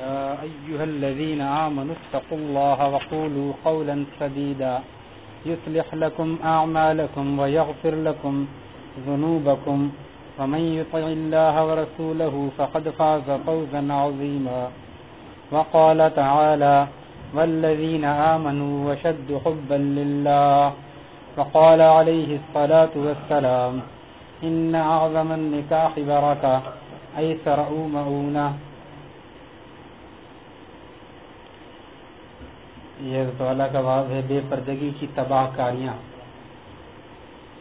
يا أيها الذين آمنوا اتقوا الله وقولوا قولا سديدا يصلح لكم أعمالكم ويغفر لكم ذنوبكم ومن يطع الله ورسوله فقد فاز فوزا عظيما وقال تعالى والذين آمنوا وشد حبا لله وقال عليه الصلاة والسلام إن أعظم النكاح بركة أيسر مؤونة یہ والا کا باب ہے، بے پردگی کی تباہ کاریاں۔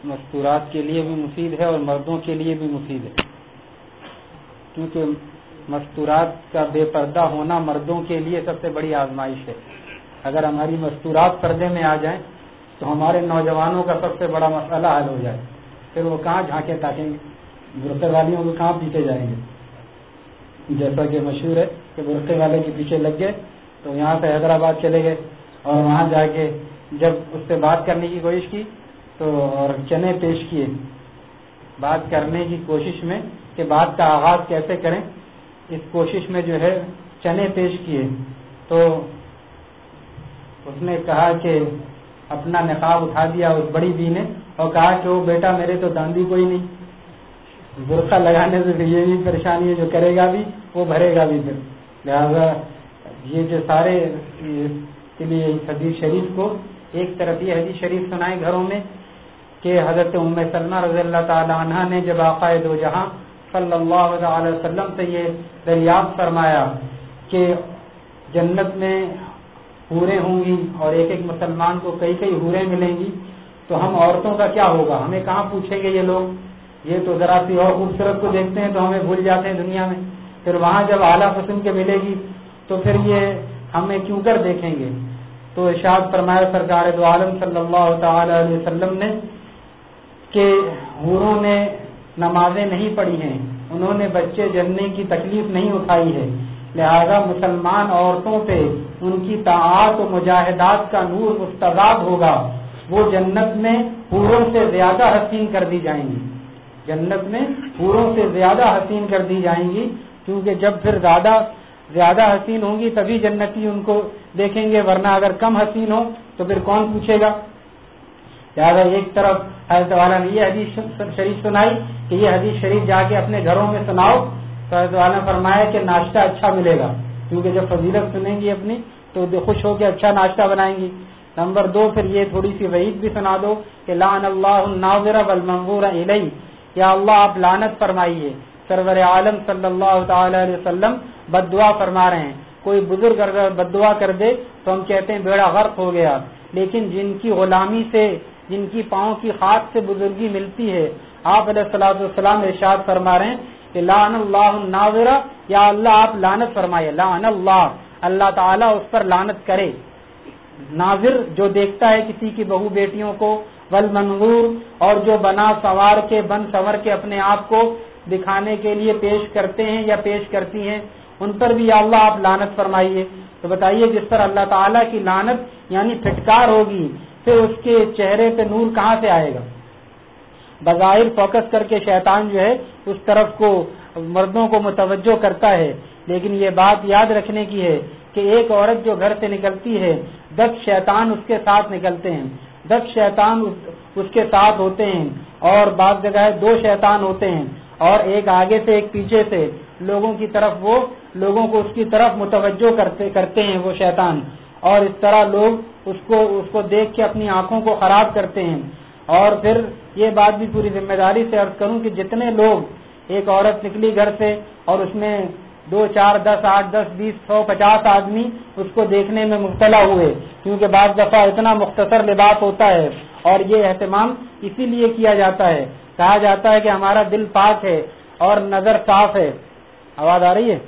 مستورات کے لیے بھی مفید ہے اور مردوں کے لیے بھی مفید ہے۔ کیونکہ مستورات کا بے پردہ ہونا مردوں کے لیے سب سے بڑی آزمائش ہے۔ اگر ہماری مستورات پردے میں آ جائیں، تو ہمارے نوجوانوں کا سب سے بڑا مسئلہ حل ہو جائے۔ پھر وہ کہاں جھانکے تاکیں گے؟ برقے والیوں کو کہاں پیچھے جائیں گے؟ جیسا کہ مشہور ہے کہ برقے والے کے پیچھے لگ گئے۔ تو یہاں سے حیدرآباد چلے گئے اور وہاں جا کے جب اس سے بات کرنے کی کوشش کی تو اور چنے پیش کیے۔ بات کرنے کی کوشش میں کہ بات کا آغاز کیسے کریں، اس کوشش میں جو ہے چنے پیش کیے۔ تو اس نے کہا کہ اپنا نقاب اٹھا دیا اس بڑی بی نے اور کہا کہ وہ بیٹا میرے تو داندی کوئی نہیں۔ برقع لگانے سے یہ بھی پریشانی ہے جو کرے گا بھی، وہ بھرے گا بھی پھر۔ لہٰذا یہ جو سارے کے لیے حدیث شریف کو ایک طرف یہ حدیث شریف سنائے گھروں میں کہ حضرت ام سلمہ رضی اللہ تعالی عنہ نے جب آقائے دو جہاں صلی اللہ علیہ وسلم سے یہ دریافت فرمایا کہ جنت میں حوریں ہوں گی اور ایک ایک مسلمان کو کئی کئی حوریں ملیں گی، تو ہم عورتوں کا کیا ہوگا؟ ہمیں کہاں پوچھیں گے یہ لوگ؟ یہ تو ذرا سی اور خوبصورت کو دیکھتے ہیں تو ہمیں بھول جاتے ہیں دنیا میں۔ پھر وہاں جب اعلیٰ قسم کے ملے گی تو پھر یہ ہمیں کیوں کر دیکھیں گے؟ تو ارشاد فرمایا، سرکار دو عالم صلی اللہ تعالی علیہ وسلم نے کہ حوروں نے نمازیں نہیں پڑھی ہیں، انہوں نے بچے جننے کی تکلیف نہیں اٹھائی ہے۔ لہذا مسلمان عورتوں پہ ان کی تعات و مجاہدات کا نور مستضاد ہوگا۔ وہ جنت میں پوروں سے زیادہ حسین کر دی جائیں گی۔ جنت میں پوروں سے زیادہ حسین کر دی جائیں گی، کیونکہ جب پھر زیادہ زیادہ حسین ہوں گی تبھی جنتی ان کو دیکھیں گے، ورنہ اگر کم حسین ہو تو پھر کون پوچھے گا؟ لہٰذا ایک طرف حضرت والا نے یہ حدیث شریف سنائی کہ یہ حدیث شریف جا کے اپنے گھروں میں سناؤ تو حضرت والا نے فرمایا کہ ناشتہ اچھا ملے گا۔ کیونکہ جب فضیلت سنیں گی اپنی تو خوش ہو کے اچھا ناشتہ بنائیں گی۔ نمبر دو، پھر یہ تھوڑی سی وعید بھی سنا دو کہ لان اللہ الناظر والمنظور الیہ۔ یا اللہ، آپ لانت فرمائیے۔ سرور عالم صلی اللہ تعالی علیہ وسلم بد دعا فرما رہے ہیں۔ کوئی بزرگ اگر بد دعا کر دے تو ہم کہتے ہیں بیڑا غرق ہو گیا۔ لیکن جن کی غلامی سے، جن کی پاؤں کی خاک سے بزرگی ملتی ہے، آپ علیہ السلاۃ والسلام ارشاد فرما رہے ہیں کہ لان اللہ ناظرہ یا اللہ آپ لانت فرمائے لان اللہ اللہ تعالیٰ اس پر لانت کرے۔ ناظر جو دیکھتا ہے کسی کی بہو بیٹیوں کو ول منظور اور جو بنا سوار کے، بن سور کے اپنے آپ کو دکھانے کے لیے پیش کرتے ہیں یا پیش کرتی ہیں، ان پر بھی یا اللہ آپ لانت فرمائیے۔ تو بتائیے جس پر اللہ تعالیٰ کی لانت یعنی پھٹکار ہوگی، پھر اس کے چہرے پہ نور کہاں سے آئے گا؟ بظاہر فوکس کر کے شیطان جو ہے، اس طرف کو، مردوں کو متوجہ کرتا ہے۔ لیکن یہ بات یاد رکھنے کی ہے کہ ایک عورت جو گھر سے نکلتی ہے، دس شیطان اس کے ساتھ نکلتے ہیں۔ دس شیطان اس کے ساتھ ہوتے ہیں اور بعض جگہ دو شیطان ہوتے ہیں۔ اور ایک آگے سے ایک پیچھے سے لوگوں کی طرف وہ لوگوں کو اس کی طرف متوجہ کرتے کرتے ہیں وہ شیطان۔ اور اس طرح لوگ اس کو اس کو دیکھ کے اپنی آنکھوں کو خراب کرتے ہیں۔ اور پھر یہ بات بھی پوری ذمہ داری سے عرض کروں کہ جتنے لوگ ایک عورت نکلی گھر سے اور اس میں دو، چار، دس، آٹھ، دس، بیس، سو، پچاس آدمی اس کو دیکھنے میں مبتلا ہوئے۔ کیونکہ بعض دفعہ اتنا مختصر لباس ہوتا ہے اور یہ اہتمام اسی لیے کیا جاتا ہے۔ کہا جاتا ہے کہ ہمارا دل پاک ہے اور نظر صاف ہے۔ آواز آ رہی ہے؟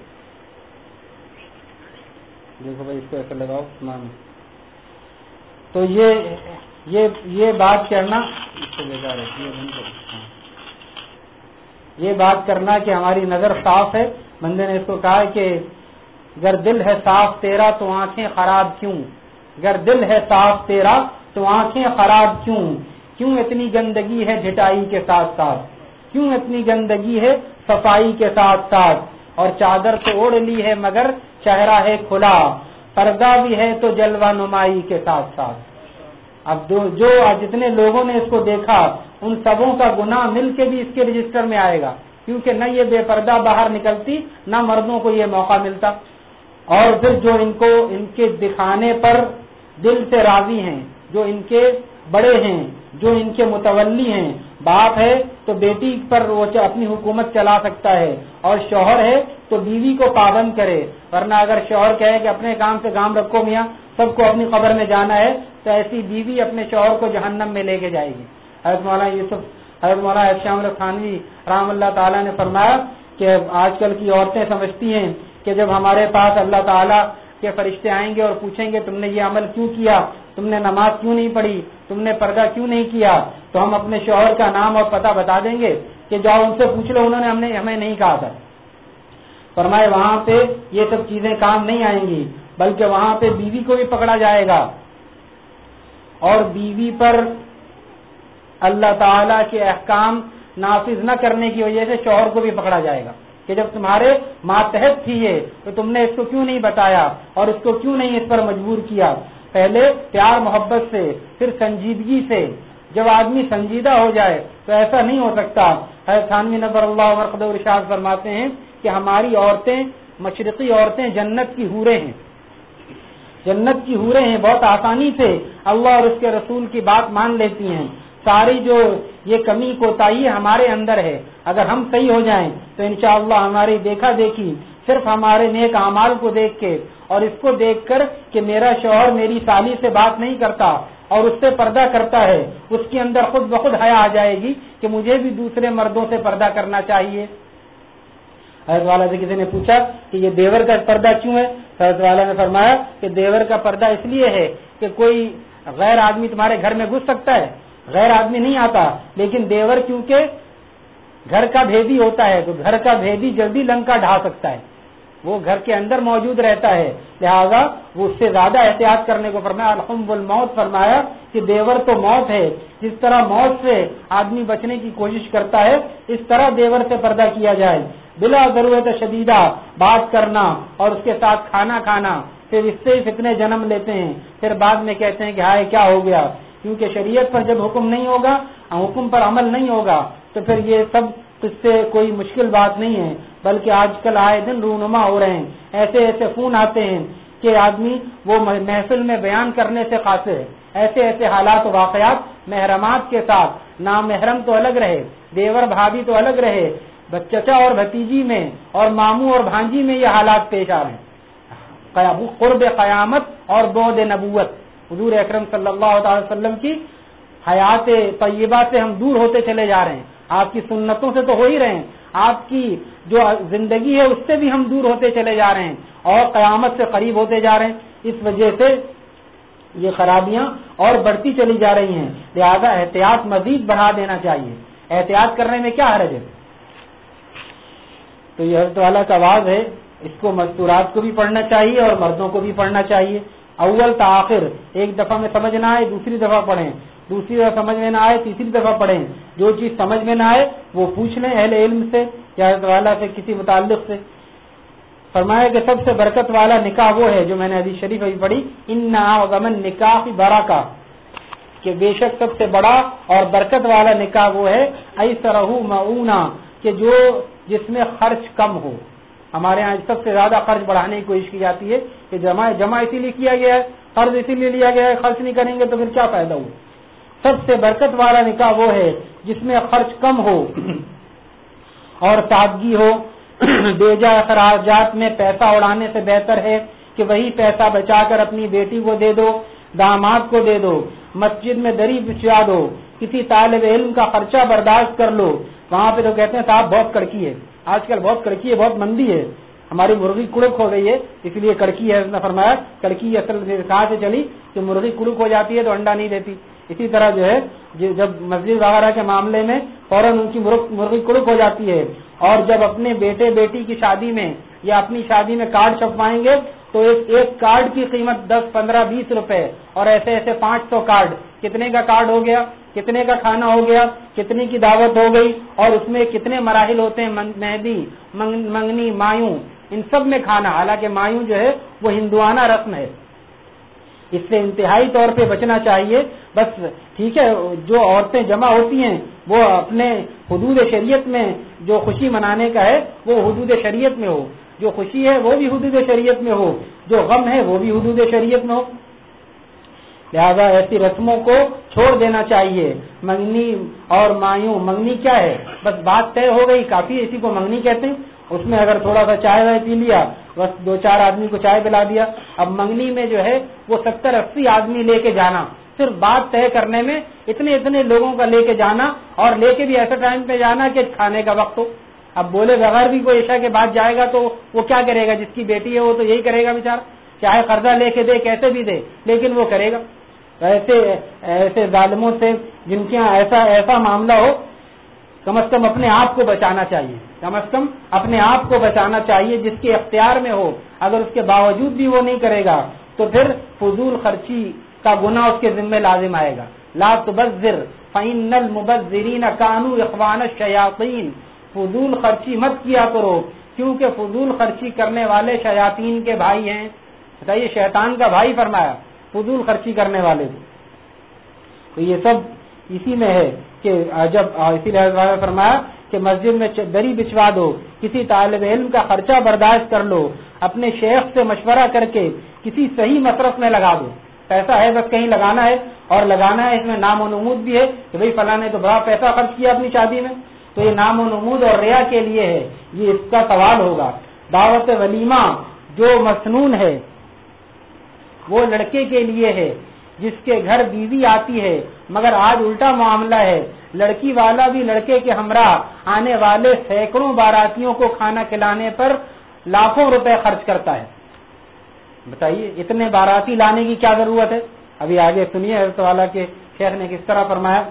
دیکھو بھائی، اس کو ایسا لگاؤ تو یہ یہ یہ بات کرنا یہ بات کرنا کہ ہماری نظر صاف ہے۔ بندے نے اس کو کہا کہ اگر دل ہے صاف تیرا تو آنکھیں خراب کیوں؟ اگر دل ہے صاف تیرا تو آنکھیں خراب کیوں؟ کیوں اتنی گندگی ہے جھٹائی کے ساتھ ساتھ؟ کیوں اتنی گندگی ہے صفائی کے ساتھ ساتھ؟ اور چادر تو اوڑھ لی ہے مگر چہرہ ہے کھلا، پردہ بھی ہے تو جلوہ نمائی کے ساتھ ساتھ۔ اب جو جتنے لوگوں نے اس کو دیکھا، ان سبوں کا گناہ مل کے بھی اس کے رجسٹر میں آئے گا، کیونکہ نہ یہ بے پردہ باہر نکلتی، نہ مردوں کو یہ موقع ملتا۔ اور پھر جو ان کو ان کے دکھانے پر دل سے راضی ہیں، جو ان کے بڑے ہیں جو ان کے متولی ہیں، باپ ہے تو بیٹی پر وہ اپنی حکومت چلا سکتا ہے، اور شوہر ہے تو بیوی کو پابند کرے، ورنہ اگر شوہر کہے کہ اپنے کام سے کام رکھو میاں، سب کو اپنی قبر میں جانا ہے، تو ایسی بیوی اپنے شوہر کو جہنم میں لے کے جائے گی۔ حضرت مولانا یوسف، حضرت مولانا شام خانوی رحم اللہ تعالیٰ نے فرمایا کہ آج کل کی عورتیں سمجھتی ہیں کہ جب ہمارے پاس اللہ تعالیٰ کے فرشتے آئیں گے اور پوچھیں گے تم نے یہ عمل کیوں کیا؟ تم نے نماز کیوں نہیں پڑھی؟ تم نے پردہ کیوں نہیں کیا؟ تو ہم اپنے شوہر کا نام اور پتہ بتا دیں گے کہ جاؤ ان سے پوچھ لو، انہوں نے ہم نے ہمیں نہیں کہا تھا۔ فرمائے، وہاں پہ یہ سب چیزیں کام نہیں آئیں گی، بلکہ وہاں پہ بیوی کو بھی پکڑا جائے گا۔ اور بیوی پر اللہ تعالی کے احکام نافذ نہ کرنے کی وجہ سے شوہر کو بھی پکڑا جائے گا۔ کہ جب تمہارے ماتحت تھی یہ تو تم نے اس کو کیوں نہیں بتایا اور اس کو کیوں نہیں اس پر مجبور کیا؟ پہلے پیار محبت سے، پھر سنجیدگی سے۔ جب آدمی سنجیدہ ہو جائے تو ایسا نہیں ہو سکتا۔ خانوی نبر اللہ مرقد ارشاد فرماتے ہیں کہ ہماری عورتیں، مشرقی عورتیں جنت کی حوریں ہیں۔ جنت کی حوریں ہیں، بہت آسانی سے اللہ اور اس کے رسول کی بات مان لیتی ہیں۔ ساری جو یہ کمی کوتا ہمارے اندر ہے، اگر ہم صحیح ہو جائیں تو انشاءاللہ ہماری دیکھا دیکھی صرف ہمارے نیک اعمال کو دیکھ کے اور اس کو دیکھ کر کہ میرا شوہر میری سالی سے بات نہیں کرتا اور اس سے پردہ کرتا ہے، اس کے اندر خود بخود حیا آ جائے گی کہ مجھے بھی دوسرے مردوں سے پردہ کرنا چاہیے۔ حضرت والا سے کسی نے پوچھا کہ یہ دیور کا پردہ کیوں ہے؟ حضرت والا نے فرمایا کہ دیور کا پردہ اس لیے ہے کہ کوئی غیر آدمی تمہارے گھر میں گھس سکتا ہے۔ غیر آدمی نہیں آتا، لیکن دیور کیونکہ گھر کا بھیدی ہوتا ہے، تو گھر کا بھیدی جلدی لنکا ڈھا سکتا ہے۔ وہ گھر کے اندر موجود رہتا ہے۔ لہذا وہ اس سے زیادہ احتیاط کرنے کو فرمایا، الحمد الموت فرمایا کہ دیور تو موت ہے۔ جس طرح موت سے آدمی بچنے کی کوشش کرتا ہے، اس طرح دیور سے پردہ کیا جائے۔ بلا ضرورت شدیدہ بات کرنا اور اس کے ساتھ کھانا کھانا، پھر اس سے فتنے جنم لیتے ہیں۔ پھر بعد میں کہتے ہیں کہ ہائے، کیا ہو گیا؟ کیونکہ شریعت پر جب حکم نہیں ہوگا حکم پر عمل نہیں ہوگا، تو پھر یہ سب اس سے کوئی مشکل بات نہیں ہے، بلکہ آج کل آئے دن رونما ہو رہے ہیں۔ ایسے ایسے فون آتے ہیں کہ آدمی وہ محفل میں بیان کرنے سے قاصر ہے۔ ایسے ایسے حالات و واقعات محرمات کے ساتھ نام محرم تو الگ رہے، دیور بھابھی تو الگ رہے چچا اور بھتیجی میں اور ماموں اور بھانجی میں یہ حالات پیش آ رہے ہیں۔ قرب قیامت اور بود نبوت۔ حضور اکرم صلی اللہ تعالی وسلم کی حیات طیبہ سے ہم دور ہوتے چلے جا رہے ہیں۔ آپ کی سنتوں سے تو ہو ہی رہے ہیں۔ آپ کی جو زندگی ہے اس سے بھی ہم دور ہوتے چلے جا رہے ہیں اور قیامت سے قریب ہوتے جا رہے ہیں۔ اس وجہ سے یہ خرابیاں اور بڑھتی چلی جا رہی ہیں۔ لہذا احتیاط مزید بڑھا دینا چاہیے۔ احتیاط کرنے میں کیا حرج ہے؟ تو یہ حضرت والا کا آواز ہے۔ اس کو مستورات کو بھی پڑھنا چاہیے اور مردوں کو بھی پڑھنا چاہیے۔ اول تاخر ایک دفعہ میں سمجھ نہ آئے، دوسری دفعہ پڑھیں۔ دوسری دفعہ سمجھ میں نہ آئے، تیسری دفعہ پڑھیں۔ جو چیز سمجھ میں نہ آئے، وہ پوچھ لیں اہل علم سے یا والا سے، کسی متعلق سے۔ فرمایا کہ سب سے برکت والا نکاح وہ ہے جو میں نے ابھی شریف ابھی پڑھی ان غمن نکاح برا کا کہ بے شک سب سے بڑا اور برکت والا نکاح وہ ہے ایسا معنا کہ جو جس میں خرچ کم ہو۔ ہمارے یہاں سب سے زیادہ قرض بڑھانے کی کوشش کی جاتی ہے کہ جمع جمع اسی لیے کیا گیا ہے، قرض اسی لیے لیا گیا ہے، خرچ نہیں کریں گے تو پھر کیا فائدہ ہو سب سے برکت والا نکاح وہ ہے جس میں خرچ کم ہو اور سادگی ہو۔ بے جا اخراجات میں پیسہ اڑانے سے بہتر ہے کہ وہی پیسہ بچا کر اپنی بیٹی کو دے دو، داماد کو دے دو، مسجد میں دری بچا دو، کسی طالب علم کا خرچہ برداشت کر لو۔ وہاں پہ تو کہتے ہیں صاحب بہت کڑکی ہے۔ آج کل بہت کڑکی ہے، بہت مندی ہے۔ ہماری مرغی کڑک ہو گئی ہے، اس لیے کڑکی ہے۔ فرمایا، کڑکی اصل کہاں سے چلی کہ مرغی کڑک ہو جاتی ہے تو انڈا نہیں دیتی۔ اسی طرح جو ہے جب مسجد وغیرہ کے معاملے میں فوراً ان کی مرغی کڑک ہو جاتی ہے اور جب اپنے بیٹے بیٹی کی شادی میں یا اپنی شادی میں کارڈ چھپوائیں گے تو ایک ایک کارڈ کی قیمت دس، پندرہ، بیس روپے اور ایسے ایسے پانچ سو کارڈ۔ کتنے کا کارڈ ہو گیا؟ کتنے کا کھانا ہو گیا؟ کتنے کی دعوت ہو گئی؟ اور اس میں کتنے مراحل ہوتے ہیں؟ مہندی منگنی، مایوں، ان سب میں کھانا۔ حالانکہ مایوں جو ہے، وہ ہندوانہ رسم ہے۔ اس سے انتہائی طور پہ بچنا چاہیے۔ بس ٹھیک ہے، جو عورتیں جمع ہوتی ہیں، وہ اپنے حدود شریعت میں جو خوشی منانے کا ہے، وہ حدود شریعت میں ہو۔ جو خوشی ہے وہ بھی حدود شریعت میں ہو، جو غم ہے وہ بھی حدود شریعت میں ہو۔ لہذا ایسی رسموں کو چھوڑ دینا چاہیے۔ منگنی اور مایوں، منگنی کیا ہے؟ بس بات طے ہو گئی، کافی اسی کو منگنی کہتے ہیں۔ اس میں اگر تھوڑا سا چائے وائے پی لیا، بس دو چار آدمی کو چائے پلا دیا۔ اب منگنی میں جو ہے وہ ستر اسی آدمی لے کے جانا۔ صرف بات طے کرنے میں اتنے اتنے لوگوں کا لے کے جانا اور لے کے بھی ایسا ٹائم پہ جانا کہ کھانے کا وقت ہو۔ اب بولے بغیر بھی کوئی عشا کے بعد جائے گا تو وہ کیا کرے گا؟ جس کی بیٹی ہے وہ تو یہی کرے گا بےچارا چاہے قرضہ لے کے دے، کیسے بھی دے، لیکن وہ کرے گا۔ ایسے ایسے ظالموں سے جن کے یہاں ایسا ایسا معاملہ ہو، کم از کم اپنے آپ کو بچانا چاہیے۔ کم از کم اپنے آپ کو بچانا چاہیے، جس کے اختیار میں ہو۔ اگر اس کے باوجود بھی وہ نہیں کرے گا، تو پھر فضول خرچی کا گنا اس کے ذمہ لازم آئے گا۔ لا تبذر فین المبذرین کانو اخوان الشیاطین۔ فضول خرچی مت کیا کرو، کیونکہ فضول خرچی کرنے والے شیاطین کے بھائی ہیں۔ بتائیے، شیطان کا بھائی فرمایا، فضول خرچی کرنے والے تو یہ سب اسی میں ہے کہ جب اسی لحاظ فرمایا کہ مسجد میں دری بچوا دو، کسی طالب علم کا خرچہ برداشت کر لو، اپنے شیخ سے مشورہ کر کے کسی صحیح مصرف میں لگا دو۔ پیسہ ہے، بس کہیں لگانا ہے، اور لگانا ہے، اس میں نام و نمود بھی ہے کہ بھائی، فلاں نے تو بڑا پیسہ خرچ کیا اپنی شادی میں۔ تو یہ نام و نمود اور ریا کے لیے ہے۔ یہ اس کا سوال ہوگا۔ دعوت ولیمہ جو مصنون ہے، وہ لڑکے کے لیے ہے، جس کے گھر بیوی آتی ہے، مگر آج الٹا معاملہ ہے۔ لڑکی والا بھی لڑکے کے ہمراہ، آنے والے سینکڑوں باراتیوں کو کھانا کھلانے پر لاکھوں روپے خرچ کرتا ہے۔ بتائیے، اتنے باراتی لانے کی کیا ضرورت ہے؟ ابھی آگے سنیے حضرت والا کے شیخ نے کس طرح فرمایا۔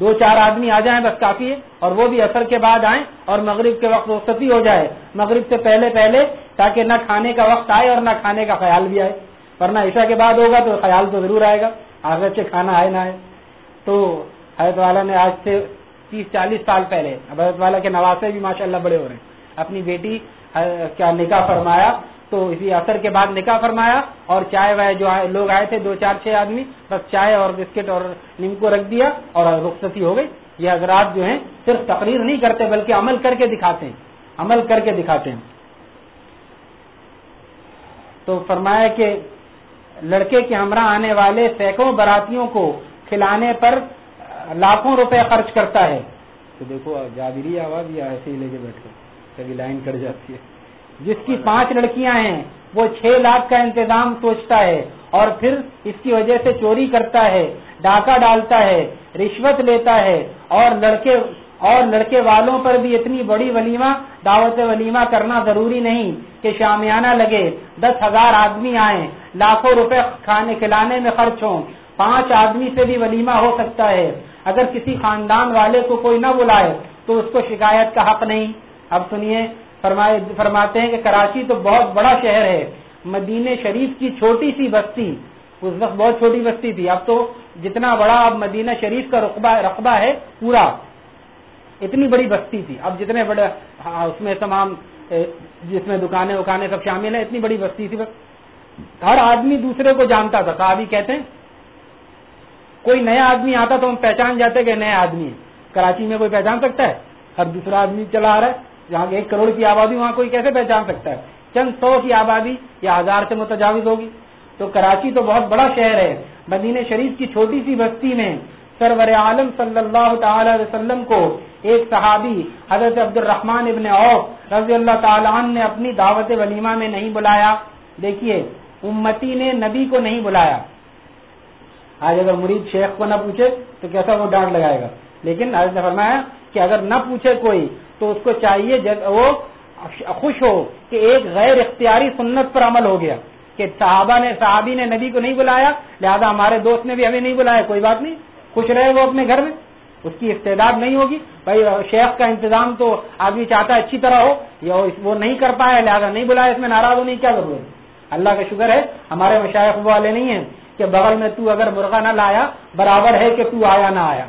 دو چار آدمی آ جائیں بس کافی ہے، اور وہ بھی اثر کے بعد آئیں اور مغرب کے وقت رخصتی ہو جائے۔ مغرب سے پہلے پہلے تاکہ نہ کھانے کا وقت آئے اور نہ کھانے کا خیال بھی آئے۔ ورنہ عشاء کے بعد ہوگا تو خیال تو ضرور آئے گا۔ آگے سے کھانا آئے نہ آئے۔ تو حضرت والا نے آج سے تیس چالیس سال پہلے حضرت والا کے نواسے بھی ماشاء اللہ بڑے ہو رہے ہیں۔ اپنی بیٹی کیا نکاح فرمایا تو اسی اثر کے بعد نکاح فرمایا اور چائے وائے جو لوگ آئے تھے، دو چار چھ آدمی، بس چائے اور بسکٹ اور کو رکھ دیا اور رخصتی ہو گئی۔ یہ حضرات جو ہیں، صرف تقریر نہیں کرتے، بلکہ عمل کر کے دکھاتے ہیں۔ عمل کر کے دکھاتے ہیں۔ تو فرمایا کہ لڑکے کے ہمراہ آنے والے سینکڑوں براتیوں کو کھلانے پر لاکھوں روپے خرچ کرتا ہے۔ تو دیکھو جابری آواز یا ایسے ہی لے کے بیٹھ کر، کبھی لائن کٹ جاتی ہے۔ جس کی پانچ لڑکیاں ہیں، وہ چھ لاکھ کا انتظام سوچتا ہے اور پھر اس کی وجہ سے چوری کرتا ہے، ڈاکہ ڈالتا ہے، رشوت لیتا ہے اور لڑکے اور لڑکے والوں پر بھی اتنی بڑی ولیمہ، دعوت ولیمہ کرنا ضروری نہیں کہ شامیانہ لگے، دس ہزار آدمی آئیں، لاکھوں روپے کھانے، کھلانے میں خرچ ہوں۔ پانچ آدمی سے بھی ولیمہ ہو سکتا ہے۔ اگر کسی خاندان والے کو کوئی نہ بلائے تو اس کو شکایت کا حق نہیں۔ اب سنیے فرماتے ہیں کہ کراچی تو بہت بڑا شہر ہے۔ مدینہ شریف کی چھوٹی سی بستی۔ اس وقت بہت چھوٹی بستی تھی۔ اب تو جتنا بڑا اب مدینہ شریف کا رقبہ رقبہ ہے، پورا اتنی بڑی بستی تھی۔ اب جتنے بڑے ہاں، اس میں تمام جس میں دکانیں وکانے سب شامل ہیں، اتنی بڑی بستی تھی۔ ہر آدمی دوسرے کو جانتا تھا۔ صحابی کہتے ہیں، کوئی نیا آدمی آتا تو ہم پہچان جاتے کہ نئے آدمی کراچی میں کوئی پہچان سکتا ہے؟ ہر دوسرا آدمی چلا آ رہا ہے۔ جہاں ایک کروڑ کی آبادی وہاں کوئی کیسے پہچان سکتا ہے؟ چند سو کی آبادی یا ہزار سے متجاوز ہوگی۔ تو کراچی تو بہت بڑا شہر ہے۔ مدینہ شریف کی چھوٹی سی بستی میں سرور عالم صلی اللہ تعالی وسلم کو ایک صحابی حضرت عبد الرحمان ابن اوف رضی اللہ تعالیٰ عنہ نے اپنی دعوت ولیمہ میں نہیں بلایا۔ دیکھیے، امتی نے نبی کو نہیں بلایا۔ آج اگر مرید شیخ کو نہ پوچھے تو کیسا وہ ڈانٹ لگائے گا؟ لیکن حضرت نے فرمایا کہ اگر نہ پوچھے کوئی تو اس کو چاہیے جب وہ خوش ہو کہ ایک غیر اختیاری سنت پر عمل ہو گیا کہ صحابہ نے صحابی نے نبی کو نہیں بلایا، لہذا ہمارے دوست نے بھی ہمیں نہیں بلایا، کوئی بات نہیں۔ خوش رہے وہ اپنے گھر میں۔ اس کی استعداد نہیں ہوگی۔ بھائی، شیخ کا انتظام تو آدمی چاہتا ہے اچھی طرح ہو، یا وہ نہیں کر پایا، لہٰذا نہیں بلایا، اس میں ناراض ہونے کی کیا ضرورت اللہ کا شکر ہے، ہمارے مشائق والے نہیں ہیں کہ بغل میں تو اگر مرغا نہ لایا، برابر ہے کہ تو آیا نہ آیا۔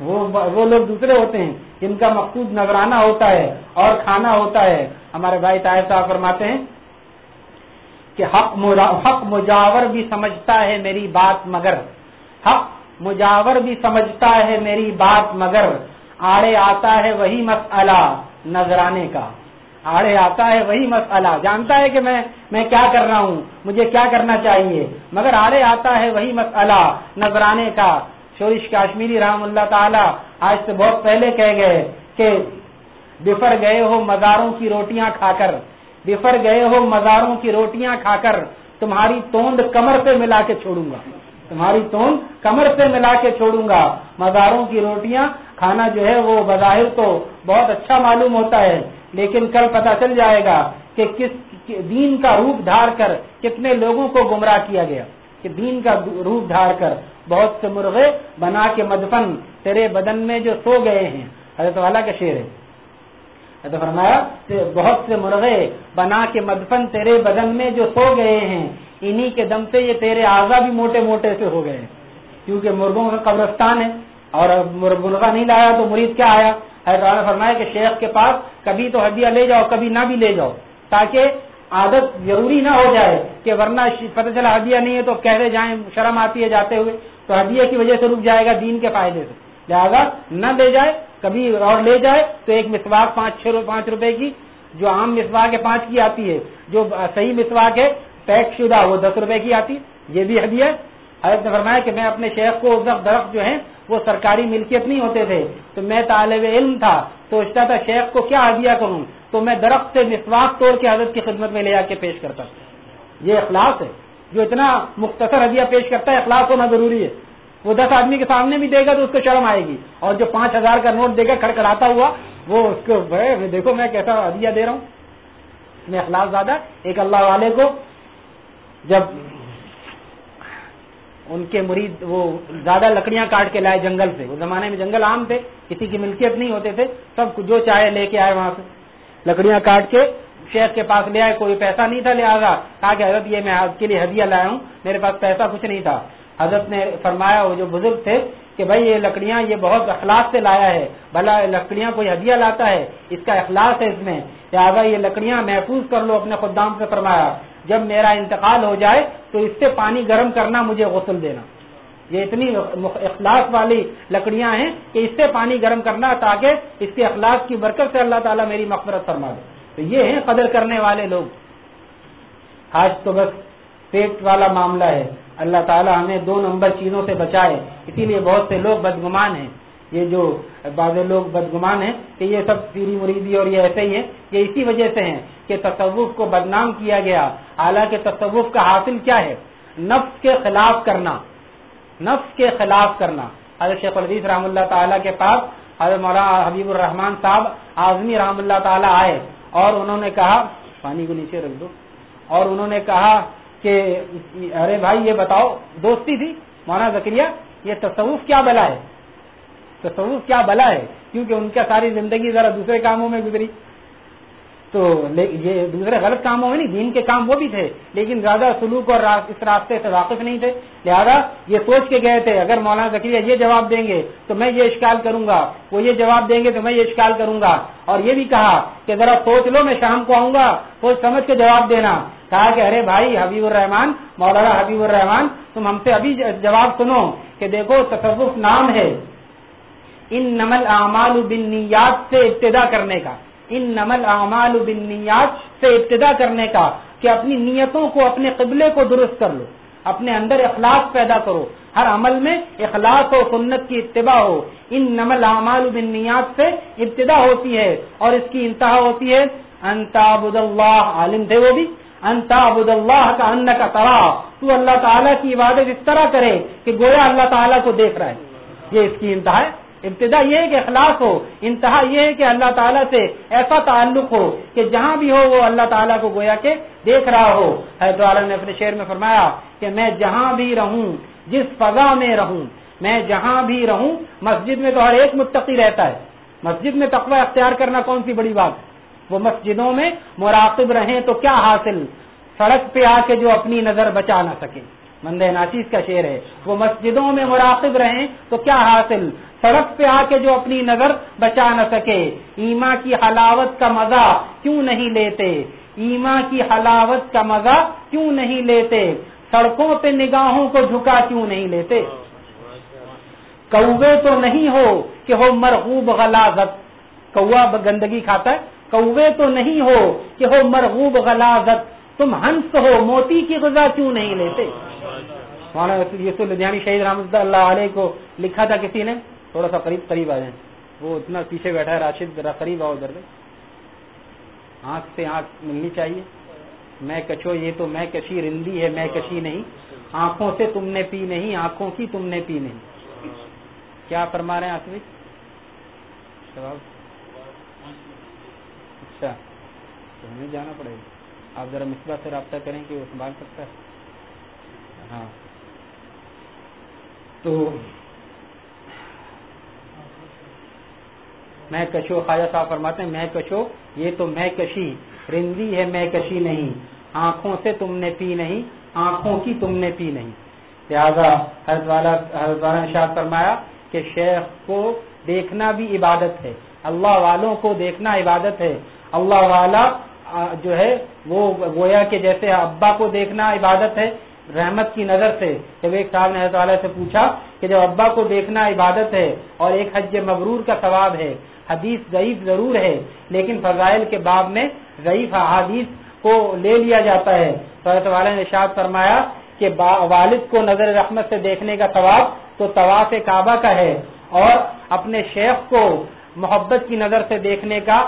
وہ لوگ دوسرے ہوتے ہیں جن کا مقصود نظرانہ ہوتا ہے اور کھانا ہوتا ہے۔ ہمارے بھائی طاہر صاحب فرماتے ہیں کہ حق حق مجاور بھی سمجھتا ہے میری بات مگر۔ حق مجاور بھی سمجھتا ہے میری بات مگر۔ آڑے آتا ہے وہی مسئلہ نذرانے کا۔ آڑے آتا ہے وہی مسئلہ۔ جانتا ہے کہ میں میں کیا کر رہا ہوں؟ مجھے کیا کرنا چاہیے؟ مگر آڑے آتا ہے وہی مسئلہ نذرانے کا۔ شورش کاشمیری رحم اللہ تعالی آج سے بہت پہلے کہہ گئے کہ بفر گئے ہو مزاروں کی روٹیاں کھا کر، بفر گئے ہو مزاروں کی روٹیاں کھا کر، تمہاری توند کمر سے ملا کے چھوڑوں گا۔ تمہاری توند کمر سے ملا کے چھوڑوں گا۔ مزاروں کی روٹیاں کھانا جو ہے وہ بظاہر تو بہت اچھا معلوم ہوتا ہے، لیکن کل پتا چل جائے گا کہ کس، دین کا روپ دھار کر کتنے لوگوں کو گمراہ کیا گیا۔ کہ دین کا روپ دھار کر بہت سے مرغے بنا کے مدفن تیرے بدن میں جو سو گئے ہیں۔ حضرت والا کا شعر ہے۔ تو فرمایا کہ بہت سے مرغے بنا کے مدفن تیرے بدن میں جو سو گئے ہیں، انہی کے دم سے یہ تیرے آزا بھی موٹے موٹے سے ہو گئے۔ کیونکہ مرغوں کا قبرستان ہے اور مرغا نہیں لایا تو مرید کیا آیا؟ حضرت فرمایا کہ شیخ کے پاس کبھی تو ہڈیاں لے جاؤ، کبھی نہ بھی لے جاؤ، تاکہ عادت ضروری نہ ہو جائے کہ ورنہ پتہ چلا ہڈیاں نہیں ہے تو کہتے جائیں شرم آتی ہے جاتے ہوئے، تو ہڈیا کی وجہ سے رک جائے گا دین کے فائدے سے۔ لہٰذا نہ لے جائے، کبھی اور لے جائے تو ایک مسواک پانچ چھ پانچ روپے کی جو عام مسواک ہے، پانچ کی آتی ہے۔ جو صحیح مسواک ہے، پیک شدہ وہ دس روپے کی آتی۔ یہ بھی ہدیہ حضرت نے فرمایا کہ میں اپنے شیخ کو درخت جو ہیں، وہ سرکاری ملکیت نہیں ہوتے تھے۔ تو میں طالب علم تھا، سوچتا تھا شیخ کو کیا ہدیہ کروں؟ تو میں درخت سے مسواک توڑ کے حضرت کی خدمت میں لے جا کے پیش کرتا یہ اخلاص ہے۔ جو اتنا مختصر ہدیہ پیش کرتا ہے، اخلاص ہونا ضروری ہے۔ وہ دس آدمی کے سامنے بھی دے گا تو اس کو شرم آئے گی۔ اور جو پانچ ہزار کا نوٹ دے گا کھڑکڑاتا ہوا، وہ اس کو دیکھو میں کیسا ہدیہ دے رہا ہوں۔ میں اخلاص زیادہ ایک اللہ والے کو جب ان کے مرید وہ زیادہ لکڑیاں کاٹ کے لائے جنگل سے۔ وہ زمانے میں جنگل عام تھے، کسی کی ملکیت نہیں ہوتے تھے۔ سب جو چاہے لے کے آئے وہاں سے۔ لکڑیاں کاٹ کے شیخ کے پاس لے آئے، کوئی پیسہ نہیں تھا لہٰذا کہا کہ حضرت یہ میں آپ کے لیے ہدیہ لایا ہوں، میرے پاس پیسہ کچھ نہیں تھا۔ حضرت نے فرمایا، وہ جو بزرگ تھے کہ بھائی یہ لکڑیاں یہ بہت اخلاق سے لایا ہے، بھلا لکڑیاں کوئی ہدیہ لاتا ہے، اس کا اخلاص ہے اس میں۔ لہٰذا یہ لکڑیاں محفوظ کر لو، اپنے خدام سے فرمایا۔ جب میرا انتقال ہو جائے تو اس سے پانی گرم کرنا، مجھے غسل دینا۔ یہ اتنی اخلاص والی لکڑیاں ہیں کہ اس سے پانی گرم کرنا تاکہ اس کے اخلاق کی برکت سے اللہ تعالیٰ میری مغفرت فرما دے۔ تو یہ ہیں قدر کرنے والے لوگ۔ آج تو بس پیٹ والا معاملہ ہے۔ اللہ تعالیٰ ہمیں دو نمبر چیزوں سے بچائے۔ اسی لیے بہت سے لوگ بدگمان ہیں۔ یہ جو بعض لوگ بدگمان ہیں کہ یہ سب پیری مریدی اور یہ ایسے ہی ہیں یہ اسی وجہ سے ہیں کہ تصوف کو بدنام کیا گیا۔ حالانکہ تصوف کا حاصل کیا ہے؟ نفس کے خلاف کرنا۔ نفس کے خلاف کرنا۔ حضرت شیخ الحدیث رحم اللہ تعالیٰ کے پاس حضرت مولانا حبیب الرحمان صاحب اعظمی رحم اللہ تعالیٰ آئے اور انہوں نے کہا، پانی کو نیچے رکھ دو۔ اور انہوں نے کہا کہ، ارے بھائی یہ بتاؤ، دوستی تھی؟ مولانا زکریہ یہ تصوف کیا بلا ہے؟ تصوف کیا بلا ہے؟ کیونکہ ان کا ساری زندگی ذرا دوسرے کاموں میں گزری۔ تو یہ دوسرے غلط کاموں میں نہیں، دین کے کام وہ بھی تھے، لیکن زیادہ سلوک اور اس راستے سے واقف نہیں تھے۔ لہذا یہ سوچ کے گئے تھے، اگر مولانا زکریہ یہ جواب دیں گے تو میں یہ اشکال کروں گا، وہ یہ جواب دیں گے تو میں یہ اشکال کروں گا۔ اور یہ بھی کہا کہ ذرا سوچ لو، میں شام کو آؤں گا، سوچ سمجھ کے جواب دینا۔ کہا کہ ارے بھائی حبیب الرحمان مولانا حبیب الرحمان تم ہم سے ابھی جواب سنو کہ دیکھو تصوف نام ہے۔ ان نمل اعمال بنیاد سے ابتدا کرنے کا۔ ان نمل اعمال بنیاد سے ابتدا کرنے کا کہ اپنی نیتوں کو، اپنے قبلے کو درست کر لو، اپنے اندر اخلاق پیدا کرو۔ ہر عمل میں اخلاق و سنت کی اتباع ہو۔ ان نمل اعمال بنیاد سے ابتدا ہوتی ہے اور اس کی انتہا ہوتی ہے انتابد اللہ، عالم تھے وہ بھی۔ انتابد اللہ کا ان کا ترا۔ تو اللہ تعالیٰ کی عبادت اس طرح کرے کہ گویا اللہ تعالیٰ کو دیکھ رہا ہے۔ یہ اس کی انتہا ہے۔ ابتدا یہ ہے کہ اخلاق ہو، انتہا یہ ہے کہ اللہ تعالیٰ سے ایسا تعلق ہو کہ جہاں بھی ہو وہ اللہ تعالیٰ کو گویا کے دیکھ رہا ہو۔ حضرت عالم نے اپنے شعر میں فرمایا کہ میں جہاں بھی رہوں، جس فضا میں رہوں، میں جہاں بھی رہوں، مسجد میں تو ہر ایک متقی رہتا ہے۔ مسجد میں تقوی اختیار کرنا کون سی بڑی بات؟ وہ مسجدوں میں مراقب رہیں تو کیا حاصل؟ سڑک پہ آ کے جو اپنی نظر بچا نہ سکے مند ناچیز کا شعر ہے۔ وہ مسجدوں میں مراقب رہیں تو کیا حاصل؟ سڑک پہ آ کے جو اپنی نظر بچا نہ سکے۔ ایما کی حلاوت کا مزہ کیوں نہیں لیتے؟ ایما کی حلاوت کا مزہ کیوں نہیں لیتے؟ سڑکوں پہ نگاہوں کو جھکا کیوں نہیں لیتے؟ کوے تو نہیں ہو کہ ہو مرغوب غلازت۔ کوا گندگی کھاتا ہے۔ کوے تو نہیں ہو کہ ہو مرغوب غلازت۔ تم ہنس ہو، موتی کی غذا کیوں نہیں لیتے؟ مولانا یوسف لدھیانی شہید رحمۃ اللہ علیہ کو لکھا تھا کسی نے؟ تھوڑا سا قریب قریب آ جائیں۔ وہ اتنا پیچھے بیٹھا ہے، راشد، ذرا قریب آؤ ادھر آنکھ سے آنکھ ملنی چاہیے۔ میں کچو یہ تو میں کشی رندی ہے، میں کشی نہیں۔ آنکھوں سے تم نے پی نہیں، آنکھوں کی تم نے پی نہیں۔ کیا فرما رہے ہیں آصف اچھا تو ہمیں جانا پڑے گا۔ آپ ذرا مصباح سے رابطہ کریں کہ وہ سنبھال سکتا ہے۔ ہاں۔ تو میں کشو خواجہ صاحب فرماتے ہیں، میں کشو، یہ تو میں کشی، رندی ہے میں کشی نہیں۔ آنکھوں سے تم نے پی نہیں، آنکھوں کی تم نے پی نہیں۔ لہٰذا حضرت والا حضرت والا نے فرمایا کہ شیخ کو دیکھنا بھی عبادت ہے۔ اللہ والوں کو دیکھنا عبادت ہے۔ اللہ والا جو ہے، وہ گویا کہ جیسے ابا کو دیکھنا عبادت ہے۔ رحمت کی نظر سے جب ایک صاحب نے حضرت سے پوچھا کہ جب ابا کو دیکھنا عبادت ہے اور ایک حج مغرور کا ثواب ہے، حدیث ضعیف ضرور ہے، لیکن فضائل کے باب میں ضعیف حادیث کو لے لیا جاتا ہے۔ تو حضرت والا نے اشاد فرمایا کہ والد کو نظر رحمت سے دیکھنے کا ثواب تو طواف کعبہ کا ہے اور اپنے شیخ کو محبت کی نظر سے دیکھنے کا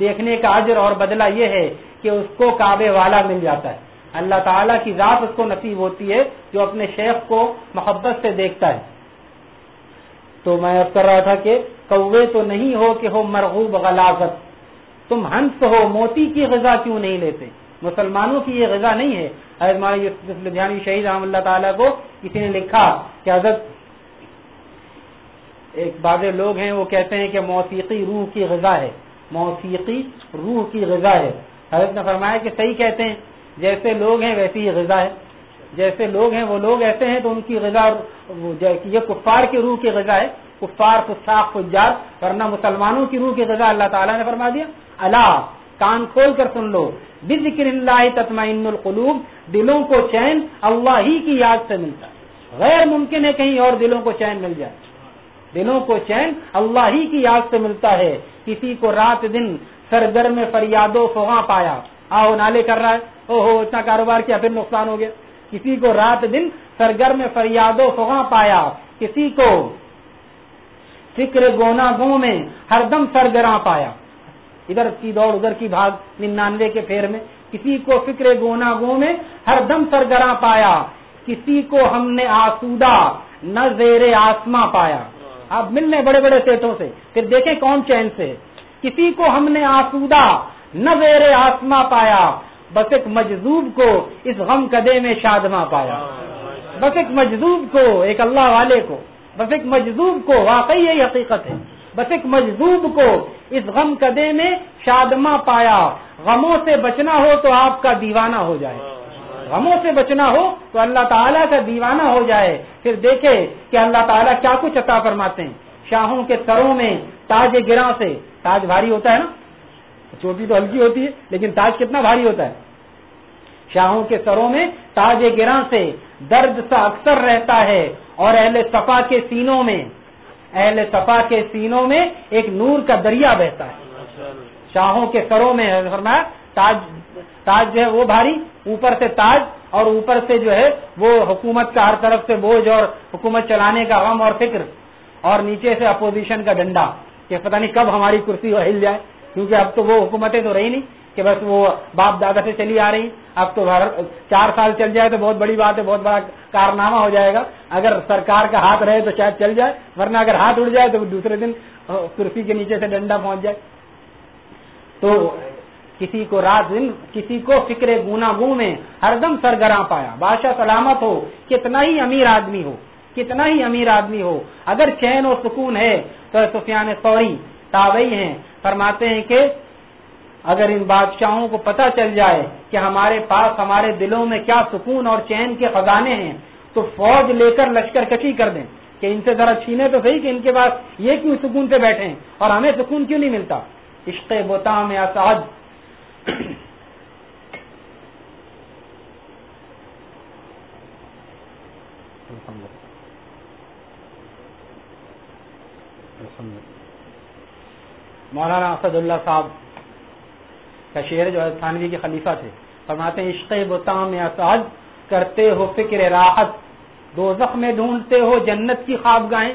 دیکھنے کا اجر اور بدلہ یہ ہے کہ اس کو کعبے والا مل جاتا ہے۔ اللہ تعالیٰ کی ذات اس کو نصیب ہوتی ہے جو اپنے شیخ کو محبت سے دیکھتا ہے۔ تو میں اب کر رہا تھا کہ کوے تو نہیں ہو کہ ہو مرغوب غلاظت۔ تم ہنس ہو، موتی کی غذا کیوں نہیں لیتے؟ مسلمانوں کی یہ غذا نہیں ہے۔ حضرت شہید رحم اللہ تعالیٰ کو کسی نے لکھا کہ حضرت ایک بعض لوگ ہیں، وہ کہتے ہیں کہ موسیقی روح کی غذا ہے۔ موسیقی روح کی غذا ہے۔ حضرت نے فرمایا کہ صحیح کہتے ہیں۔ جیسے لوگ ہیں ویسی ہی غذا ہے۔ جیسے لوگ ہیں وہ لوگ ایسے ہیں تو ان کی غذا یہ کفار کی روح کی غذا ہے۔ کفار فساق فجار ورنہ مسلمانوں کی روح کی غذا اللہ تعالیٰ نے فرما دیا۔ اللہ کان کھول کر سن لو۔ بکر اللہ تطمئن القلوب۔ دلوں کو چین اللہ ہی کی یاد سے ملتا ہے۔ غیر ممکن ہے کہیں اور دلوں کو چین مل جائے۔ دلوں کو چین اللہ ہی کی یاد سے ملتا ہے۔ کسی کو رات دن سرگر میں فریاد و فواں پایا۔ آؤ نالے کر رہا ہے۔ او ہو اتنا کاروبار کیا، پھر نقصان ہو گیا۔ کسی کو رات دن سرگر میں فریاد و فواں پایا۔ کسی کو فکر گونا گو میں ہر دم سرگراں پایا۔ ادھر کی دوڑ، ادھر کی بھاگ، ننانوے کے پھیر میں۔ کسی کو فکر گونا گو میں ہر دم سرگراں پایا۔ کسی کو ہم نے آسودا نہ زیر آسما پایا۔ آپ ملنے بڑے بڑے سیٹوں سے۔ پھر دیکھیں کون چین سے۔ کسی کو ہم نے آسودا نہ زیر آسما پایا، بس ایک مجذوب کو اس غم کدے میں شادما پایا۔ بس ایک مجذوب کو، ایک اللہ والے کو۔ بس ایک مجذوب کو، واقعی یہی حقیقت ہے۔ بس ایک مجذوب کو اس غم کدے میں شادما پایا۔ غموں سے بچنا ہو تو آپ کا دیوانہ ہو جائے۔ غموں سے بچنا ہو تو اللہ تعالیٰ کا دیوانہ ہو جائے۔ پھر دیکھے کہ اللہ تعالیٰ کیا کچھ عطا فرماتے ہیں۔ شاہوں کے سروں میں تاج گراں سے، تاج بھاری ہوتا ہے نا؟ چوٹی تو ہلکی ہوتی ہے، لیکن تاج کتنا بھاری ہوتا ہے۔ شاہوں کے سروں میں تاج گراں سے درد سا اکثر رہتا ہے، اور اہل صفا کے سینوں میں، اہل صفا کے سینوں میں ایک نور کا دریا بہتا ہے۔ شاہوں کے سروں میں فرمایا، تاج تاج جو ہے وہ بھاری، اوپر سے تاج، اور اوپر سے جو ہے وہ حکومت کا ہر طرف سے بوجھ اور حکومت چلانے کا غم اور فکر، اور نیچے سے اپوزیشن کا ڈنڈا کہ پتہ نہیں کب ہماری کرسی ہل جائے۔ کیونکہ اب تو وہ حکومتیں تو رہی نہیں کہ بس وہ باپ دادا سے چلی آ رہی اب تو چار سال چل جائے تو بہت بڑی بات ہے، بہت بڑا کارنامہ ہو جائے گا۔ اگر سرکار کا ہاتھ رہے تو شاید چل جائے، ورنہ اگر ہاتھ اڑ جائے تو دوسرے دن کرسی کے نیچے سے ڈنڈا پہنچ جائے۔ تو کسی کو رات دن کسی کو فکر گونا گو میں ہر دم سرگراں پایا۔ بادشاہ سلامت ہو، کتنا ہی امیر آدمی ہو، کتنا ہی امیر آدمی ہو۔ اگر چین و سکون ہے تو سفیان فوری تابعی ہیں، فرماتے ہیں کہ اگر ان بادشاہوں کو پتہ چل جائے کہ ہمارے پاس، ہمارے دلوں میں کیا سکون اور چین کے خزانے ہیں، تو فوج لے کر لشکر کشی کر دیں۔ کہ ان سے ذرا چھینے تو صحیح کہ ان کے پاس یہ کیوں سکون سے بیٹھے ہیں اور ہمیں سکون کیوں نہیں ملتا؟ عشق بوتا میں اسعد مولانا اسد اللہ صاحب کا شعر جو ہے، تھانوی کے خلیفہ تھے۔ فرماتے ہیں، عشق بتام اسعد کرتے ہو فکر راحت۔ دوزخ میں ڈھونڈتے ہو جنت کی خوابگاہیں۔